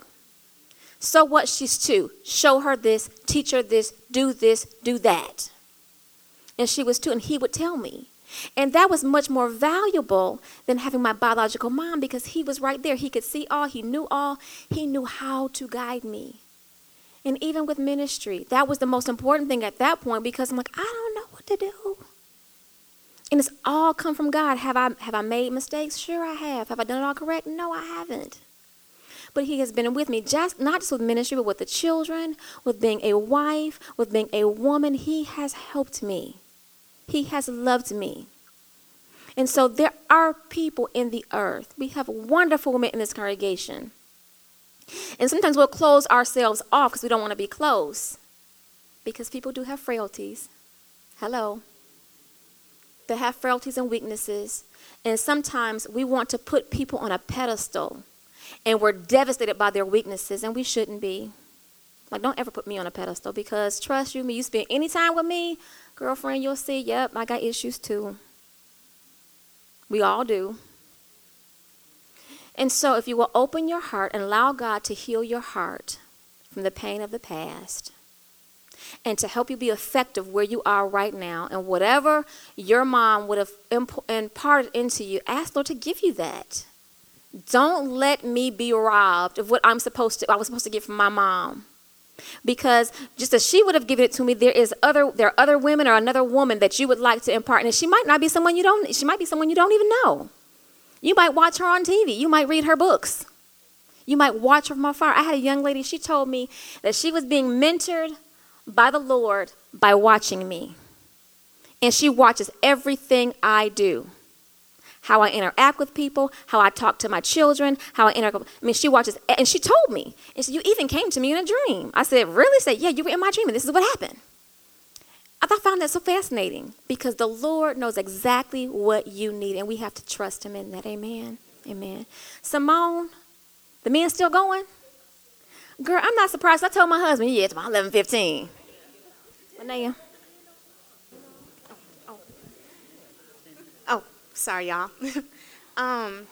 So what? She's two. Show her this, teach her this, do this, do that. And she was two, and he would tell me. And that was much more valuable than having my biological mom because he was right there. He could see all, he knew all, he knew how to guide me. And even with ministry, that was the most important thing at that point because I'm like, I don't know what to do. And it's all come from God. Have I have I made mistakes? Sure I have. Have I done it all correct? No, I haven't. But he has been with me just not just with ministry, but with the children, with being a wife, with being a woman. He has helped me. He has loved me. And so there are people in the earth. We have wonderful women in this congregation and sometimes we'll close ourselves off because we don't want to be close. Because people do have frailties. Hello. They have frailties and weaknesses. And sometimes we want to put people on a pedestal and we're devastated by their weaknesses, and we shouldn't be. Like, don't ever put me on a pedestal because trust you me, you spend any time with me, girlfriend, you'll see, yep, I got issues too. We all do. And so, if you will open your heart and allow God to heal your heart from the pain of the past and to help you be effective where you are right now, and whatever your mom would have imparted into you, ask Lord to give you that. Don't let me be robbed of what I'm supposed to I was supposed to get from my mom. Because just as she would have given it to me, there is other there are other women or another woman that you would like to impart. And she might not be someone you don't she might be someone you don't even know. You might watch her on TV. You might read her books. You might watch her from afar. I had a young lady, she told me that she was being mentored by the Lord by watching me. And she watches everything I do. How I interact with people, how I talk to my children, how I interact. I mean, she watches, and she told me. And she, you even came to me in a dream. I said, really? Said, yeah, you were in my dream, and this is what happened. I found that so fascinating because the Lord knows exactly what you need, and we have to trust Him in that. Amen. Amen. Simone, the man's still going? Girl, I'm not surprised. I told my husband, yeah, it's about 11 15. Linnea. Oh, oh. oh, sorry, y'all. um,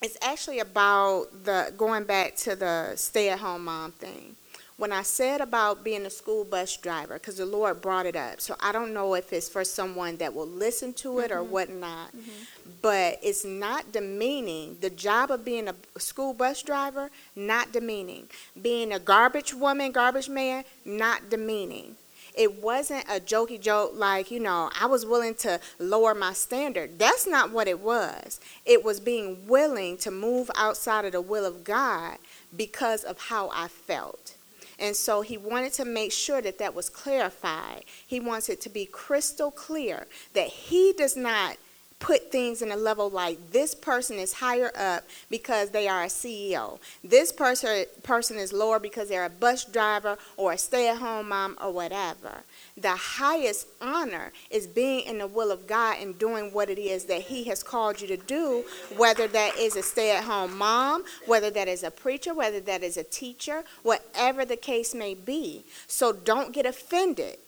it's actually about the going back to the stay at home mom thing when I said about being a school bus driver, because the Lord brought it up, so I don't know if it's for someone that will listen to it mm-hmm. or whatnot, mm-hmm. but it's not demeaning. The job of being a school bus driver, not demeaning. Being a garbage woman, garbage man, not demeaning. It wasn't a jokey joke like, you know, I was willing to lower my standard. That's not what it was. It was being willing to move outside of the will of God because of how I felt. And so he wanted to make sure that that was clarified. He wants it to be crystal clear that he does not put things in a level like this person is higher up because they are a CEO. This person person is lower because they're a bus driver or a stay-at-home mom or whatever the highest honor is being in the will of God and doing what it is that He has called you to do, whether that is a stay at home mom, whether that is a preacher, whether that is a teacher, whatever the case may be. So don't get offended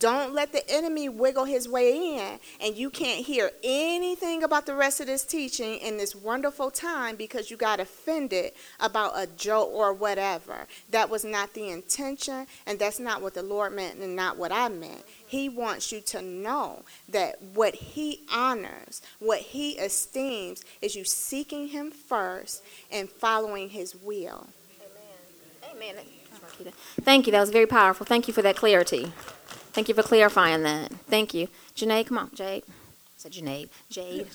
Don't let the enemy wiggle his way in, and you can't hear anything about the rest of this teaching in this wonderful time because you got offended about a joke or whatever. That was not the intention, and that's not what the Lord meant, and not what I meant. He wants you to know that what He honors, what He esteems, is you seeking Him first and following His will. Amen. Amen. Thank you. That was very powerful. Thank you for that clarity. Thank you for clarifying that. Thank you. Janae, come on, Jade. I said Janae. Jade.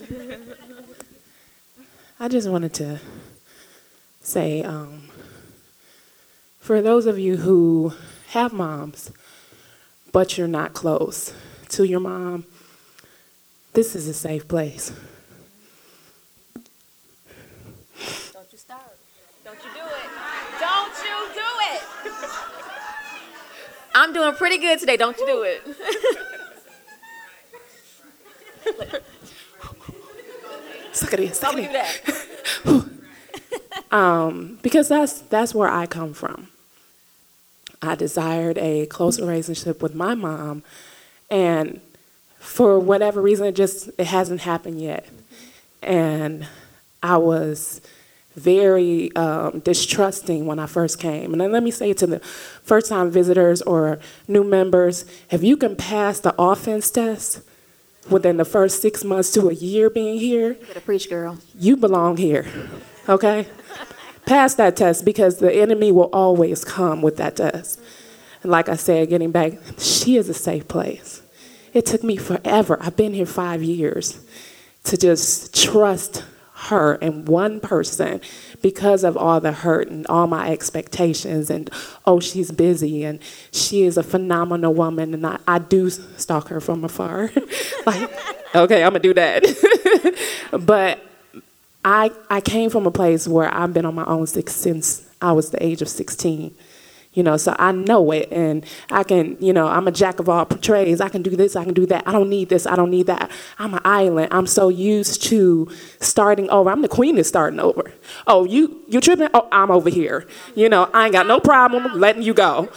I just wanted to say um, for those of you who have moms, but you're not close to your mom, this is a safe place. Don't you start. Don't you do it. Don't you do it. I'm doing pretty good today. Don't you do it. Suck it in. Suck it in. that. um, because that's that's where I come from. I desired a close relationship with my mom, and for whatever reason, it just it hasn't happened yet. And I was very um, distrusting when I first came. And then let me say to the first time visitors or new members if you can pass the offense test within the first six months to a year being here, You preach, girl. you belong here, okay? Pass that test because the enemy will always come with that test. And like I said, getting back, she is a safe place. It took me forever. I've been here five years to just trust her and one person because of all the hurt and all my expectations and oh she's busy and she is a phenomenal woman and I, I do stalk her from afar like okay i'm gonna do that but I, I came from a place where I've been on my own since I was the age of 16. You know, so I know it and I can, you know, I'm a jack of all trades. I can do this, I can do that. I don't need this, I don't need that. I'm an island. I'm so used to starting over. I'm the queen that's starting over. Oh, you you tripping? Oh, I'm over here. You know, I ain't got no problem letting you go.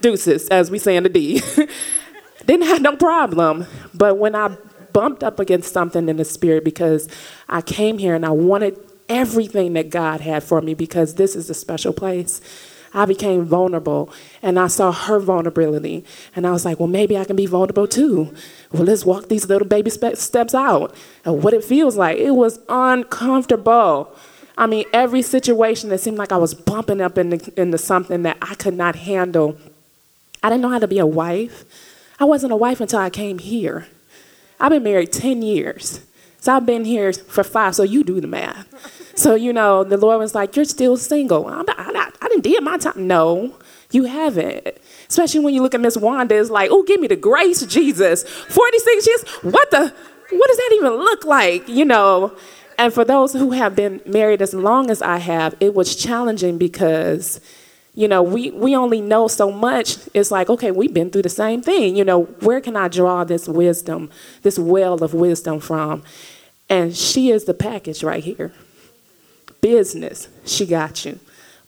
Deuces, as we say in the D. Didn't have no problem. But when I bumped up against something in the spirit because I came here and I wanted everything that God had for me because this is a special place. I became vulnerable and I saw her vulnerability. And I was like, well, maybe I can be vulnerable too. Well, let's walk these little baby steps out. And what it feels like, it was uncomfortable. I mean, every situation that seemed like I was bumping up into, into something that I could not handle. I didn't know how to be a wife. I wasn't a wife until I came here. I've been married 10 years. So I've been here for five, so you do the math. So, you know, the Lord was like, You're still single. Did my time. No, you haven't. Especially when you look at Miss Wanda, it's like, Oh, give me the grace, Jesus. 46 years? What the? What does that even look like? You know? And for those who have been married as long as I have, it was challenging because you know, we, we only know so much. It's like, okay, we've been through the same thing. You know, where can I draw this wisdom, this well of wisdom from? And she is the package right here. Business, she got you.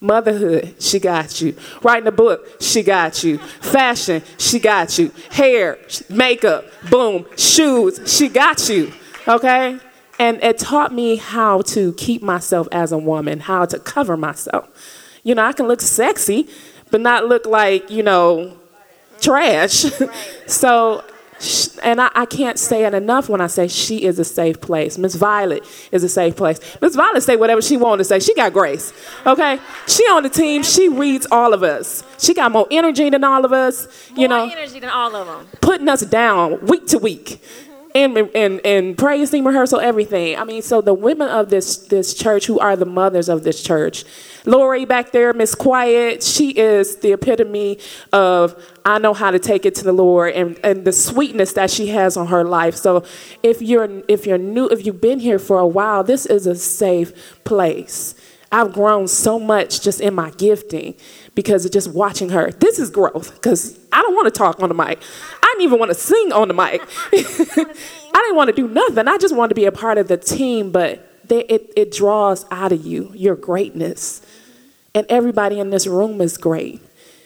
Motherhood, she got you. Writing a book, she got you. Fashion, she got you. Hair, makeup, boom, shoes, she got you. Okay? And it taught me how to keep myself as a woman, how to cover myself. You know, I can look sexy, but not look like, you know, trash. so, and I, I, can't say it enough when I say she is a safe place. Miss Violet is a safe place. Miss Violet say whatever she want to say. She got grace, okay? She on the team. She reads all of us. She got more energy than all of us. You more know, energy than all of them. Putting us down week to week. And, and, and praise team rehearsal, everything. I mean, so the women of this, this church who are the mothers of this church, Lori back there, Miss Quiet, she is the epitome of I know how to take it to the Lord and, and the sweetness that she has on her life. So if you're if you're new, if you've been here for a while, this is a safe place. I've grown so much just in my gifting because of just watching her. This is growth because I don't want to talk on the mic. I didn't even want to sing on the mic. I didn't want to do nothing. I just wanted to be a part of the team, but they, it, it draws out of you your greatness. And everybody in this room is great.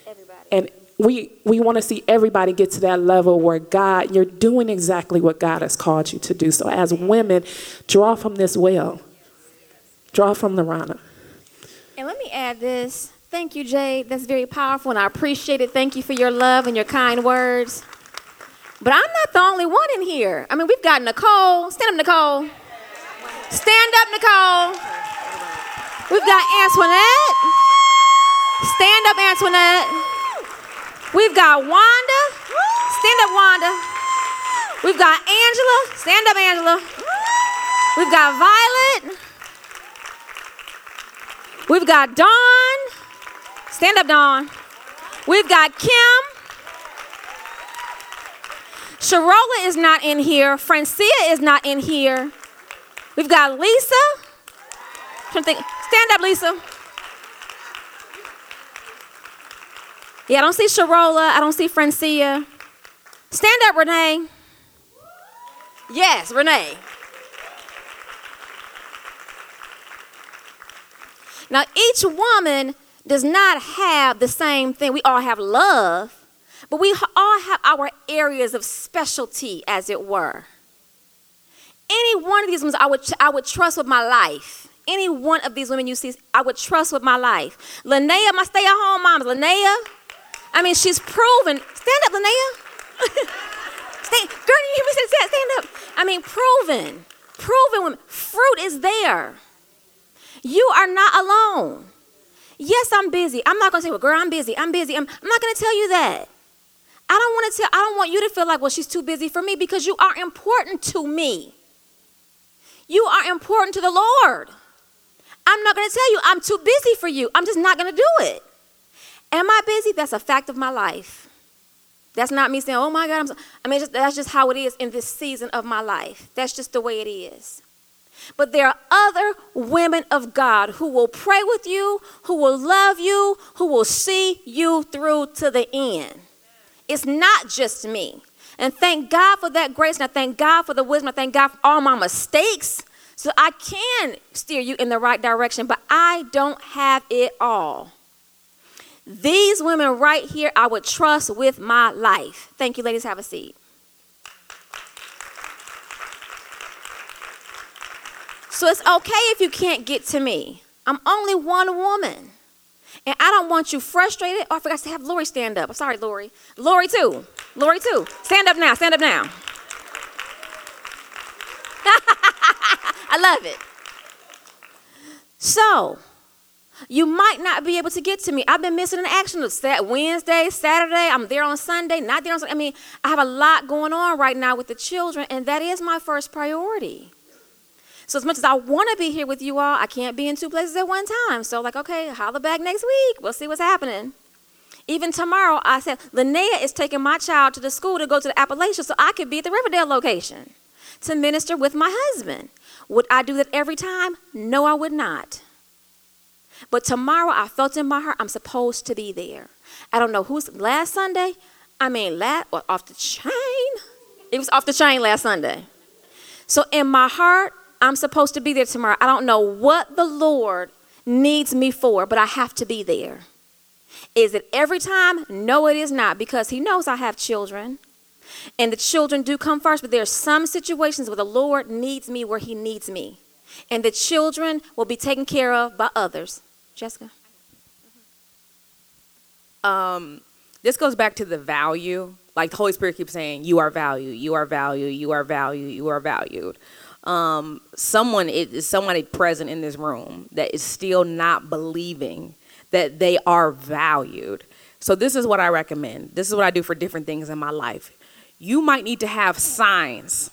Everybody. And we we want to see everybody get to that level where God, you're doing exactly what God has called you to do. So as women, draw from this well. Draw from the Rana. And let me add this. Thank you, Jade. That's very powerful, and I appreciate it. Thank you for your love and your kind words. But I'm not the only one in here. I mean, we've got Nicole. Stand up, Nicole. Stand up, Nicole. We've got Antoinette. Stand up, Antoinette. We've got Wanda. Stand up, Wanda. We've got Angela. Stand up, Angela. We've got Violet. We've got Dawn. Stand up, Dawn. We've got Kim. Sharola is not in here. Francia is not in here. We've got Lisa. Stand up, Lisa. Yeah, I don't see Sharola. I don't see Francia. Stand up, Renee. Yes, Renee. Now, each woman does not have the same thing. We all have love, but we all have our areas of specialty, as it were. Any one of these women, I would, I would trust with my life. Any one of these women you see, I would trust with my life. Linnea, my stay at home mom, Linnea, I mean, she's proven. Stand up, Linnea. girl, you hear me say stand up? I mean, proven. Proven women. Fruit is there. You are not alone. Yes, I'm busy. I'm not going to say, well, girl, I'm busy. I'm busy. I'm, I'm not going to tell you that. I don't want to tell, I don't want you to feel like, well, she's too busy for me because you are important to me. You are important to the Lord. I'm not going to tell you I'm too busy for you. I'm just not going to do it. Am I busy? That's a fact of my life. That's not me saying, oh my God, I'm so, I mean, just, that's just how it is in this season of my life. That's just the way it is. But there are other women of God who will pray with you, who will love you, who will see you through to the end. It's not just me. And thank God for that grace, and I thank God for the wisdom. I thank God for all my mistakes so I can steer you in the right direction, but I don't have it all. These women right here, I would trust with my life. Thank you, ladies. Have a seat. So it's okay if you can't get to me. I'm only one woman. And I don't want you frustrated. Oh, I forgot to have Lori stand up. I'm sorry, Lori. Lori, too. Lori, too. Stand up now. Stand up now. I love it. So, you might not be able to get to me. I've been missing an action that Wednesday, Saturday. I'm there on Sunday, not there on Sunday. I mean, I have a lot going on right now with the children, and that is my first priority. So as much as I want to be here with you all, I can't be in two places at one time. So like, okay, holla back next week. We'll see what's happening. Even tomorrow, I said, Linnea is taking my child to the school to go to the Appalachian so I could be at the Riverdale location to minister with my husband. Would I do that every time? No, I would not. But tomorrow I felt in my heart I'm supposed to be there. I don't know who's last Sunday. I mean, last, off the chain. It was off the chain last Sunday. So in my heart, I'm supposed to be there tomorrow. I don't know what the Lord needs me for, but I have to be there. Is it every time? No, it is not, because He knows I have children. And the children do come first, but there are some situations where the Lord needs me where He needs me. And the children will be taken care of by others. Jessica? Um, this goes back to the value. Like the Holy Spirit keeps saying, you are valued, you are valued, you are valued, you are valued. Um, someone is somebody present in this room that is still not believing that they are valued. So this is what I recommend. This is what I do for different things in my life. You might need to have signs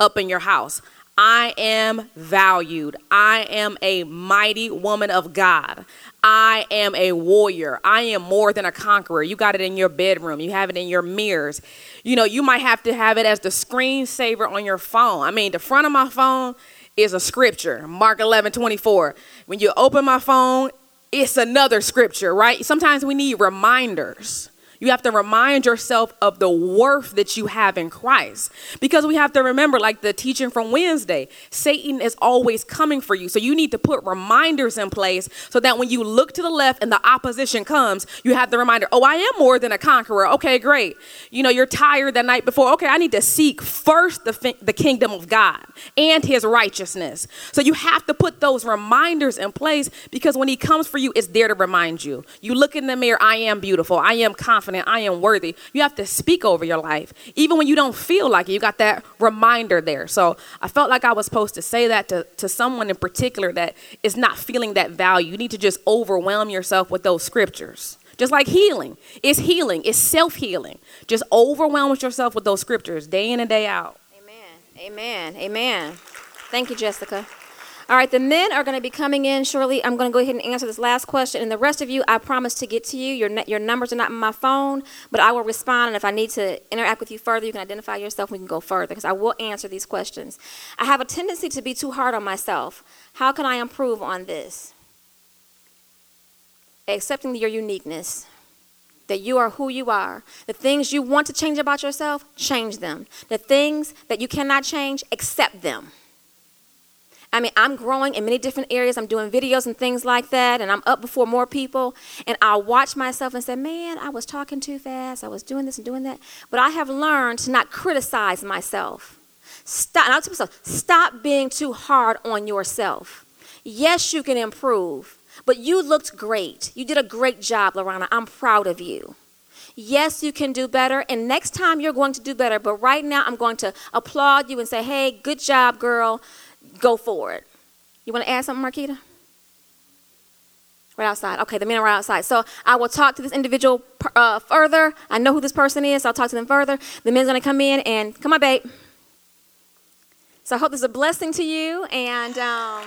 up in your house. I am valued. I am a mighty woman of God. I am a warrior. I am more than a conqueror. You got it in your bedroom. You have it in your mirrors. You know, you might have to have it as the screensaver on your phone. I mean, the front of my phone is a scripture, Mark 11, 24. When you open my phone, it's another scripture, right? Sometimes we need reminders. You have to remind yourself of the worth that you have in Christ. Because we have to remember, like the teaching from Wednesday, Satan is always coming for you. So you need to put reminders in place so that when you look to the left and the opposition comes, you have the reminder, oh, I am more than a conqueror. Okay, great. You know, you're tired that night before. Okay, I need to seek first the, the kingdom of God and his righteousness. So you have to put those reminders in place because when he comes for you, it's there to remind you. You look in the mirror, I am beautiful. I am confident. I am worthy. You have to speak over your life. Even when you don't feel like it, you got that reminder there. So I felt like I was supposed to say that to, to someone in particular that is not feeling that value. You need to just overwhelm yourself with those scriptures. Just like healing. It's healing. It's self healing. Just overwhelm yourself with those scriptures day in and day out. Amen. Amen. Amen. Thank you, Jessica. All right, the men are going to be coming in shortly. I'm going to go ahead and answer this last question. And the rest of you, I promise to get to you. Your, your numbers are not in my phone, but I will respond. And if I need to interact with you further, you can identify yourself we can go further because I will answer these questions. I have a tendency to be too hard on myself. How can I improve on this? Accepting your uniqueness that you are who you are. The things you want to change about yourself, change them. The things that you cannot change, accept them. I mean, I'm growing in many different areas. I'm doing videos and things like that, and I'm up before more people. And I'll watch myself and say, man, I was talking too fast. I was doing this and doing that. But I have learned to not criticize myself. Stop, and I'll tell myself, stop being too hard on yourself. Yes, you can improve, but you looked great. You did a great job, Lorana. I'm proud of you. Yes, you can do better, and next time you're going to do better. But right now, I'm going to applaud you and say, hey, good job, girl go forward. You want to add something, Marquita? Right outside. Okay, the men are outside. So I will talk to this individual uh, further. I know who this person is. So I'll talk to them further. The men's going to come in and come on, babe. So I hope this is a blessing to you. And. Um,